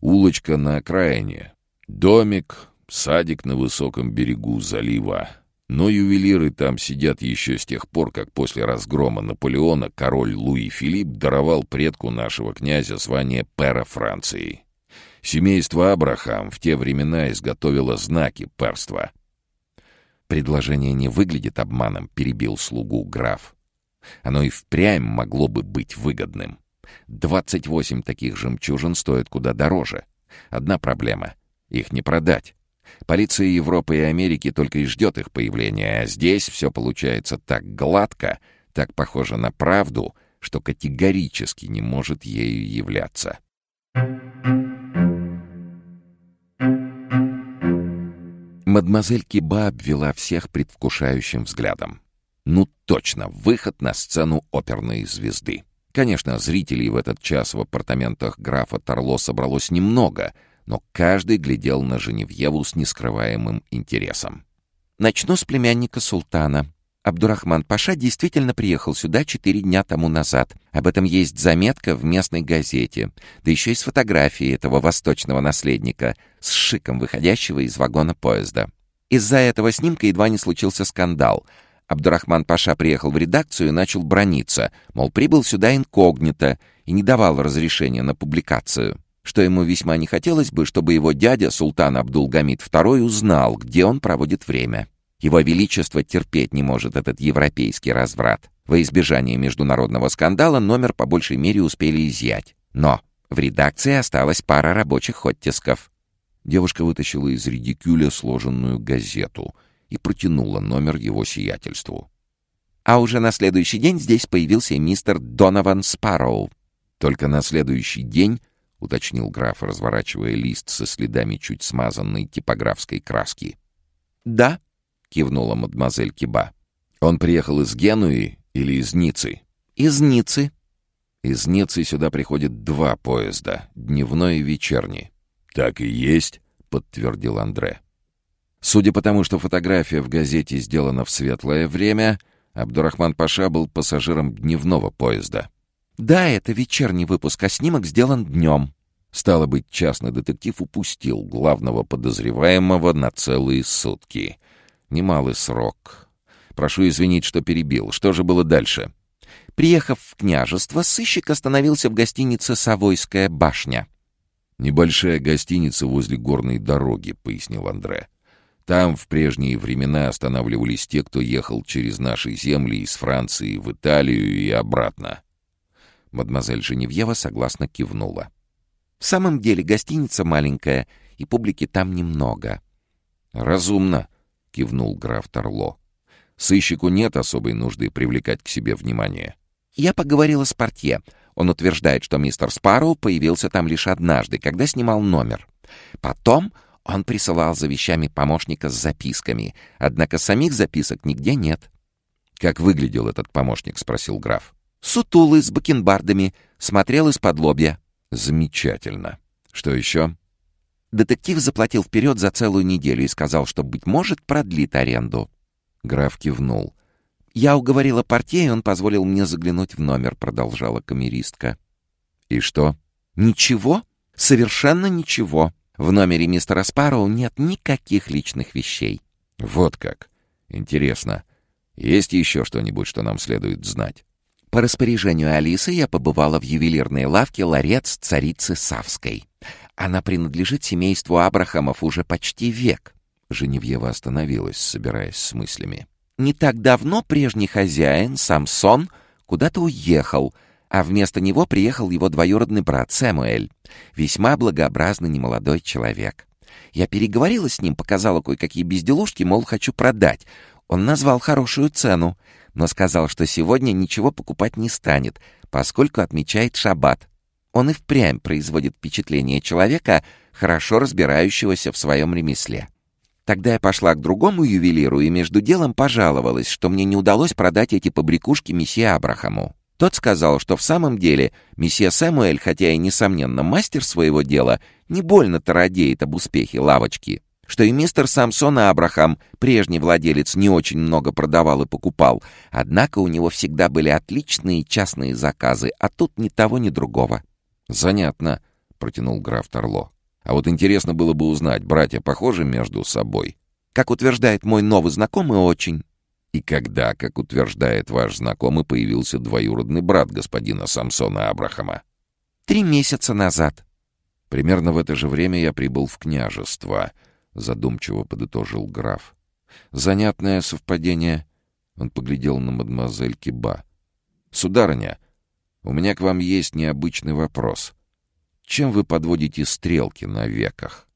Улочка на окраине. Домик, садик на высоком берегу залива. Но ювелиры там сидят еще с тех пор, как после разгрома Наполеона король Луи Филипп даровал предку нашего князя звание пера Франции. Семейство Абрахам в те времена изготовило знаки перства. «Предложение не выглядит обманом», — перебил слугу граф. «Оно и впрямь могло бы быть выгодным. Двадцать восемь таких жемчужин стоят куда дороже. Одна проблема — их не продать. Полиция Европы и Америки только и ждет их появления, а здесь все получается так гладко, так похоже на правду, что категорически не может ею являться. Мадемуазель Киба обвела всех предвкушающим взглядом. Ну точно, выход на сцену оперной звезды. Конечно, зрителей в этот час в апартаментах графа Торло собралось немного — но каждый глядел на Женевьеву с нескрываемым интересом. «Начну с племянника султана. Абдурахман Паша действительно приехал сюда четыре дня тому назад. Об этом есть заметка в местной газете, да еще и с фотографией этого восточного наследника, с шиком выходящего из вагона поезда. Из-за этого снимка едва не случился скандал — Абдурахман Паша приехал в редакцию и начал брониться, мол, прибыл сюда инкогнито и не давал разрешения на публикацию что ему весьма не хотелось бы, чтобы его дядя, султан Абдулгамид II, узнал, где он проводит время. Его Величество терпеть не может этот европейский разврат. Во избежание международного скандала номер по большей мере успели изъять. Но в редакции осталась пара рабочих оттисков. Девушка вытащила из редикюля сложенную газету и протянула номер его сиятельству. А уже на следующий день здесь появился мистер Донован Спарроу. Только на следующий день — уточнил граф, разворачивая лист со следами чуть смазанной типографской краски. «Да», — кивнула мадемуазель Киба. «Он приехал из Генуи или из Ниццы?» «Из Ниццы». «Из Ниццы сюда приходят два поезда, дневной и вечерний». «Так и есть», — подтвердил Андре. Судя по тому, что фотография в газете сделана в светлое время, Абдурахман Паша был пассажиром дневного поезда. «Да, это вечерний выпуск, а снимок сделан днем». Стало быть, частный детектив упустил главного подозреваемого на целые сутки. Немалый срок. Прошу извинить, что перебил. Что же было дальше? Приехав в княжество, сыщик остановился в гостинице «Савойская башня». «Небольшая гостиница возле горной дороги», — пояснил Андре. «Там в прежние времена останавливались те, кто ехал через наши земли из Франции в Италию и обратно». Мадемуазель Женевьева согласно кивнула. «В самом деле гостиница маленькая, и публики там немного». «Разумно», — кивнул граф Торло. «Сыщику нет особой нужды привлекать к себе внимание». «Я поговорила с портье. Он утверждает, что мистер Спарроу появился там лишь однажды, когда снимал номер. Потом он присылал за вещами помощника с записками, однако самих записок нигде нет». «Как выглядел этот помощник?» — спросил граф. Сутулый, с бакенбардами, смотрел из-под лобья. Замечательно. Что еще? Детектив заплатил вперед за целую неделю и сказал, что, быть может, продлит аренду. Граф кивнул. «Я уговорила портье, и он позволил мне заглянуть в номер», — продолжала камеристка. «И что?» «Ничего. Совершенно ничего. В номере мистера Спарроу нет никаких личных вещей». «Вот как. Интересно. Есть еще что-нибудь, что нам следует знать?» По распоряжению Алисы я побывала в ювелирной лавке «Ларец царицы Савской». Она принадлежит семейству Абрахамов уже почти век. Женевьева остановилась, собираясь с мыслями. Не так давно прежний хозяин, Самсон, куда-то уехал, а вместо него приехал его двоюродный брат Сэмуэль, весьма благообразный немолодой человек. Я переговорила с ним, показала кое-какие безделушки, мол, хочу продать. Он назвал хорошую цену, но сказал, что сегодня ничего покупать не станет, поскольку отмечает шаббат. Он и впрямь производит впечатление человека, хорошо разбирающегося в своем ремесле. Тогда я пошла к другому ювелиру и между делом пожаловалась, что мне не удалось продать эти побрякушки месье Абрахаму. Тот сказал, что в самом деле месье Сэмуэль, хотя и, несомненно, мастер своего дела, не больно-то радеет об успехе лавочки что и мистер Самсон Абрахам, прежний владелец, не очень много продавал и покупал, однако у него всегда были отличные частные заказы, а тут ни того, ни другого. «Занятно», — протянул граф Торло. «А вот интересно было бы узнать, братья похожи между собой?» «Как утверждает мой новый знакомый, очень». «И когда, как утверждает ваш знакомый, появился двоюродный брат господина Самсона Абрахама?» «Три месяца назад». Примерно в это же время я прибыл в княжество —— задумчиво подытожил граф. «Занятное совпадение». Он поглядел на мадемуазель Киба. «Сударыня, у меня к вам есть необычный вопрос. Чем вы подводите стрелки на веках?»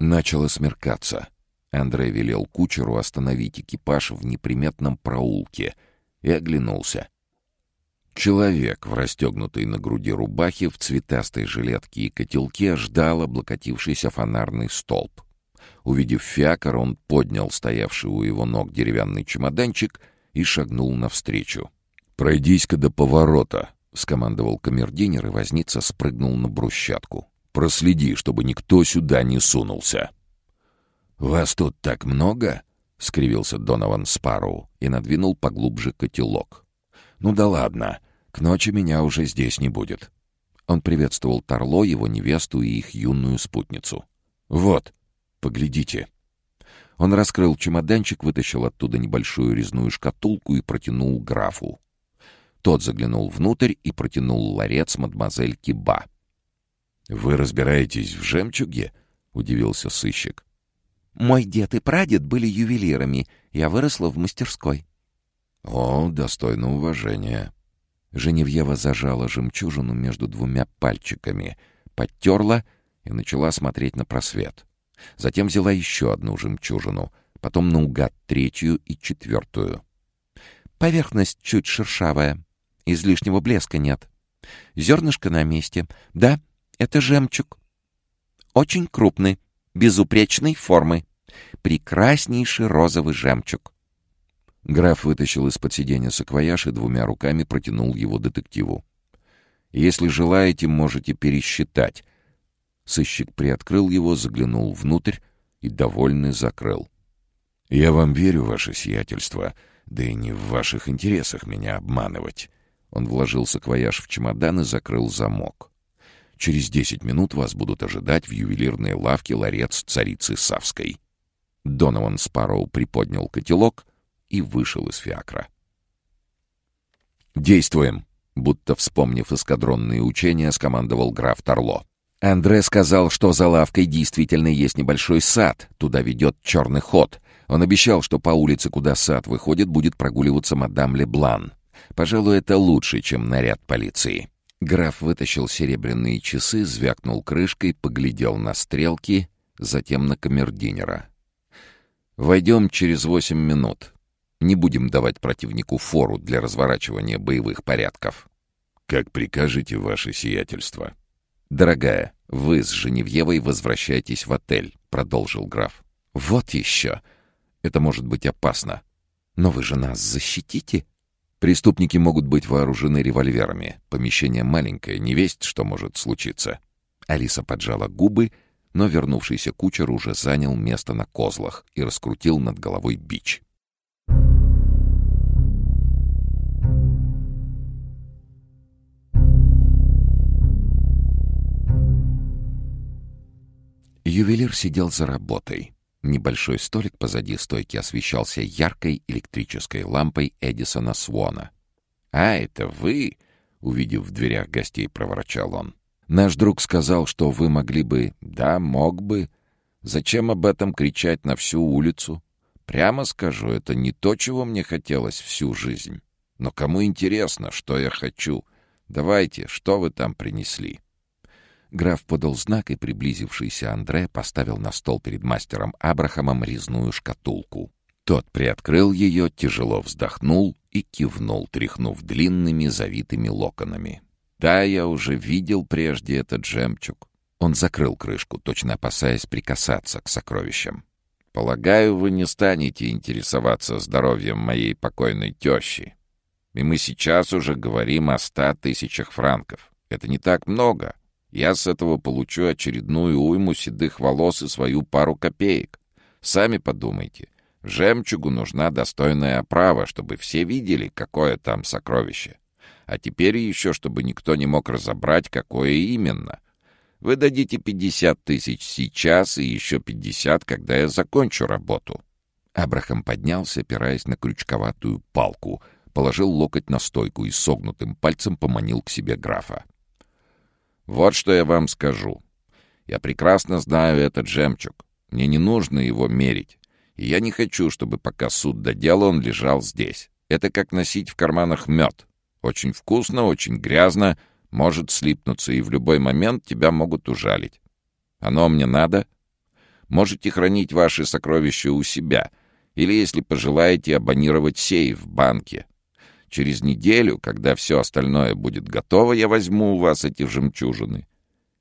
Начало смеркаться. Андрей велел кучеру остановить экипаж в неприметном проулке и оглянулся. Человек в расстегнутой на груди рубахе, в цветастой жилетке и котелке ждал облокотившийся фонарный столб. Увидев фиакр, он поднял стоявший у его ног деревянный чемоданчик и шагнул навстречу. «Пройдись-ка до поворота», — скомандовал камердинер и возница спрыгнул на брусчатку. «Проследи, чтобы никто сюда не сунулся». «Вас тут так много?» — скривился Донован Спарроу и надвинул поглубже котелок. «Ну да ладно, к ночи меня уже здесь не будет». Он приветствовал Тарло, его невесту и их юную спутницу. «Вот, поглядите». Он раскрыл чемоданчик, вытащил оттуда небольшую резную шкатулку и протянул графу. Тот заглянул внутрь и протянул ларец мадемуазель Киба. «Вы разбираетесь в жемчуге?» — удивился сыщик. «Мой дед и прадед были ювелирами. Я выросла в мастерской». «О, достойно уважения». Женевьева зажала жемчужину между двумя пальчиками, подтерла и начала смотреть на просвет. Затем взяла еще одну жемчужину, потом наугад третью и четвертую. «Поверхность чуть шершавая, излишнего блеска нет. Зернышко на месте. Да, это жемчуг. Очень крупный, безупречной формы. Прекраснейший розовый жемчуг. Граф вытащил из-под сиденья саквояж и двумя руками протянул его детективу. Если желаете, можете пересчитать». Сыщик приоткрыл его, заглянул внутрь и, довольный, закрыл. «Я вам верю, ваше сиятельство, да и не в ваших интересах меня обманывать». Он вложил саквояж в чемодан и закрыл замок. «Через десять минут вас будут ожидать в ювелирной лавке ларец царицы Савской». Донован Спарроу приподнял котелок и вышел из фиакра. «Действуем!» — будто вспомнив эскадронные учения, скомандовал граф Торло. Андре сказал, что за лавкой действительно есть небольшой сад, туда ведет черный ход. Он обещал, что по улице, куда сад выходит, будет прогуливаться мадам Леблан. Пожалуй, это лучше, чем наряд полиции. Граф вытащил серебряные часы, звякнул крышкой, поглядел на стрелки, затем на камердинера. «Войдем через восемь минут. Не будем давать противнику фору для разворачивания боевых порядков». «Как прикажете, ваше сиятельство». «Дорогая, вы с Женевьевой возвращайтесь в отель», — продолжил граф. «Вот еще! Это может быть опасно. Но вы же нас защитите?» Преступники могут быть вооружены револьверами. Помещение маленькое, не весть, что может случиться. Алиса поджала губы, но вернувшийся кучер уже занял место на козлах и раскрутил над головой бич. Ювелир сидел за работой. Небольшой столик позади стойки освещался яркой электрической лампой Эдисона Свона. «А, это вы?» — увидев в дверях гостей, проворчал он. «Наш друг сказал, что вы могли бы...» «Да, мог бы. Зачем об этом кричать на всю улицу? Прямо скажу, это не то, чего мне хотелось всю жизнь. Но кому интересно, что я хочу? Давайте, что вы там принесли?» Граф подал знак, и приблизившийся Андре поставил на стол перед мастером Абрахамом резную шкатулку. Тот приоткрыл ее, тяжело вздохнул и кивнул, тряхнув длинными завитыми локонами. «Да, я уже видел прежде этот жемчуг». Он закрыл крышку, точно опасаясь прикасаться к сокровищам. «Полагаю, вы не станете интересоваться здоровьем моей покойной тещи. И мы сейчас уже говорим о ста тысячах франков. Это не так много. Я с этого получу очередную уйму седых волос и свою пару копеек. Сами подумайте. Жемчугу нужна достойная оправа, чтобы все видели, какое там сокровище. А теперь еще, чтобы никто не мог разобрать, какое именно. Вы дадите пятьдесят тысяч сейчас и еще пятьдесят, когда я закончу работу». Абрахам поднялся, опираясь на крючковатую палку, положил локоть на стойку и согнутым пальцем поманил к себе графа. Вот что я вам скажу. Я прекрасно знаю этот жемчуг. Мне не нужно его мерить. И я не хочу, чтобы пока суд доделал, он лежал здесь. Это как носить в карманах мед. Очень вкусно, очень грязно, может слипнуться, и в любой момент тебя могут ужалить. Оно мне надо? Можете хранить ваши сокровища у себя, или, если пожелаете, абонировать сейф в банке. Через неделю, когда все остальное будет готово, я возьму у вас эти жемчужины».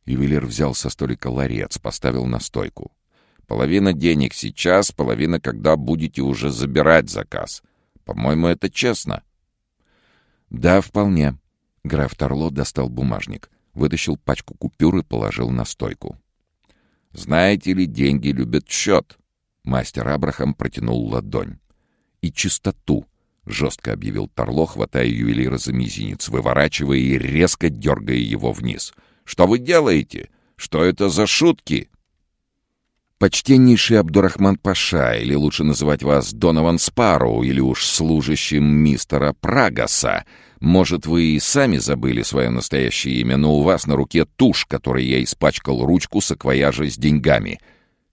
Ювелир взял со столика ларец, поставил на стойку. «Половина денег сейчас, половина, когда будете уже забирать заказ. По-моему, это честно». «Да, вполне». Граф Торло достал бумажник, вытащил пачку купюр и положил на стойку. «Знаете ли, деньги любят счет». Мастер Абрахам протянул ладонь. «И чистоту», — жестко объявил Торло, хватая ювелира за мизинец, выворачивая и резко дергая его вниз. «Что вы делаете? Что это за шутки?» «Почтеннейший Абдурахман Паша, или лучше называть вас Донован Спарроу, или уж служащим мистера Прагаса. Может, вы и сами забыли свое настоящее имя, но у вас на руке тушь, которой я испачкал ручку саквояжа с деньгами».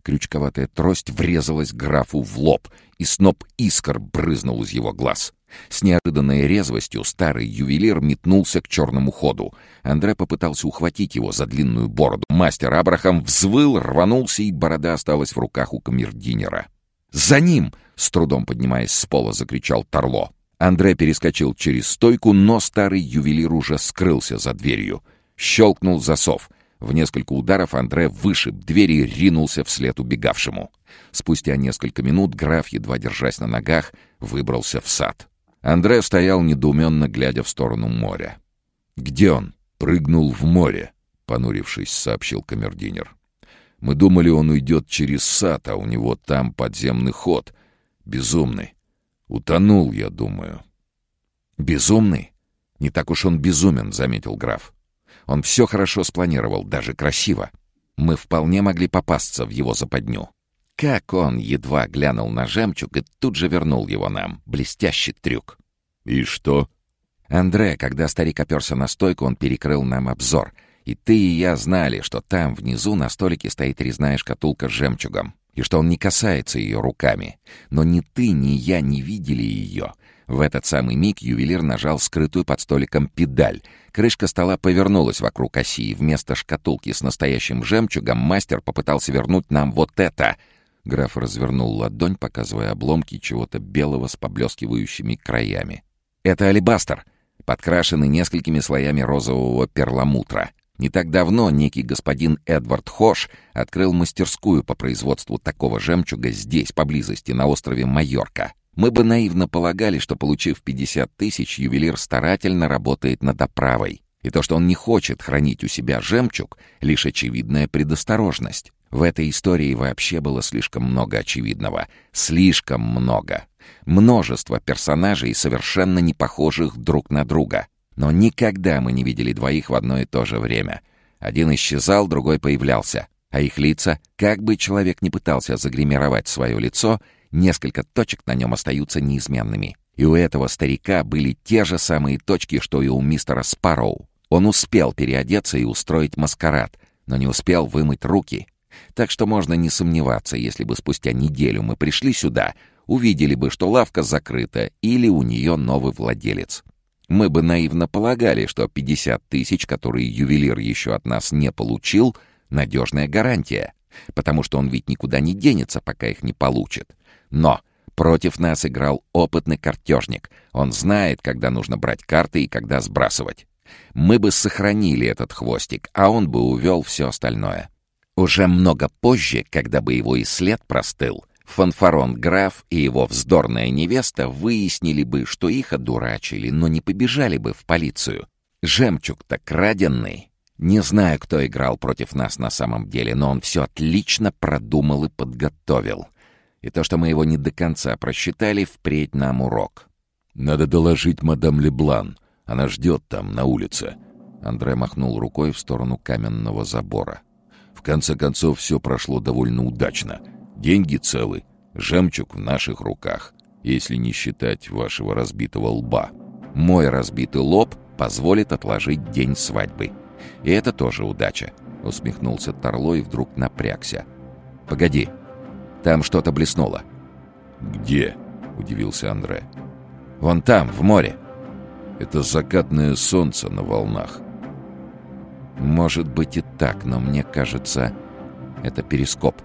Крючковатая трость врезалась графу в лоб, и сноп искр брызнул из его глаз. С неожиданной резвостью старый ювелир метнулся к черному ходу. Андре попытался ухватить его за длинную бороду. Мастер Абрахам взвыл, рванулся, и борода осталась в руках у камердинера. «За ним!» — с трудом поднимаясь с пола, закричал Торло. Андре перескочил через стойку, но старый ювелир уже скрылся за дверью. Щелкнул засов. В несколько ударов Андре вышиб дверь и ринулся вслед убегавшему. Спустя несколько минут граф, едва держась на ногах, выбрался в сад. Андре стоял недоуменно, глядя в сторону моря. «Где он?» «Прыгнул в море», — понурившись, сообщил камердинер. «Мы думали, он уйдет через сад, а у него там подземный ход. Безумный. Утонул, я думаю». «Безумный? Не так уж он безумен», — заметил граф. «Он все хорошо спланировал, даже красиво. Мы вполне могли попасться в его западню». Как он едва глянул на жемчуг и тут же вернул его нам. Блестящий трюк. «И что?» Андре, когда старик оперся на стойку, он перекрыл нам обзор. И ты и я знали, что там, внизу, на столике стоит резная шкатулка с жемчугом. И что он не касается ее руками. Но ни ты, ни я не видели ее. В этот самый миг ювелир нажал скрытую под столиком педаль. Крышка стола повернулась вокруг оси, и вместо шкатулки с настоящим жемчугом мастер попытался вернуть нам вот это — Граф развернул ладонь, показывая обломки чего-то белого с поблескивающими краями. «Это алебастр, подкрашенный несколькими слоями розового перламутра. Не так давно некий господин Эдвард Хош открыл мастерскую по производству такого жемчуга здесь, поблизости, на острове Майорка. Мы бы наивно полагали, что, получив 50 тысяч, ювелир старательно работает над оправой. И то, что он не хочет хранить у себя жемчуг, лишь очевидная предосторожность. В этой истории вообще было слишком много очевидного. Слишком много. Множество персонажей, совершенно не похожих друг на друга. Но никогда мы не видели двоих в одно и то же время. Один исчезал, другой появлялся. А их лица, как бы человек не пытался загримировать свое лицо, несколько точек на нем остаются неизменными. И у этого старика были те же самые точки, что и у мистера Спарроу. Он успел переодеться и устроить маскарад, но не успел вымыть руки — так что можно не сомневаться, если бы спустя неделю мы пришли сюда, увидели бы, что лавка закрыта или у нее новый владелец. Мы бы наивно полагали, что 50 тысяч, которые ювелир еще от нас не получил, надежная гарантия, потому что он ведь никуда не денется, пока их не получит. Но против нас играл опытный картежник. Он знает, когда нужно брать карты и когда сбрасывать. Мы бы сохранили этот хвостик, а он бы увел все остальное. Уже много позже, когда бы его и след простыл, фанфарон граф и его вздорная невеста выяснили бы, что их одурачили, но не побежали бы в полицию. Жемчуг-то краденный. Не знаю, кто играл против нас на самом деле, но он все отлично продумал и подготовил. И то, что мы его не до конца просчитали, впредь нам урок. «Надо доложить мадам Леблан. Она ждет там, на улице». Андре махнул рукой в сторону каменного забора конце концов, все прошло довольно удачно. Деньги целы, жемчуг в наших руках, если не считать вашего разбитого лба. Мой разбитый лоб позволит отложить день свадьбы. И это тоже удача, усмехнулся Торло и вдруг напрягся. Погоди, там что-то блеснуло. Где? удивился Андре. Вон там, в море. Это закатное солнце на волнах. Может быть и так, но мне кажется, это перископ.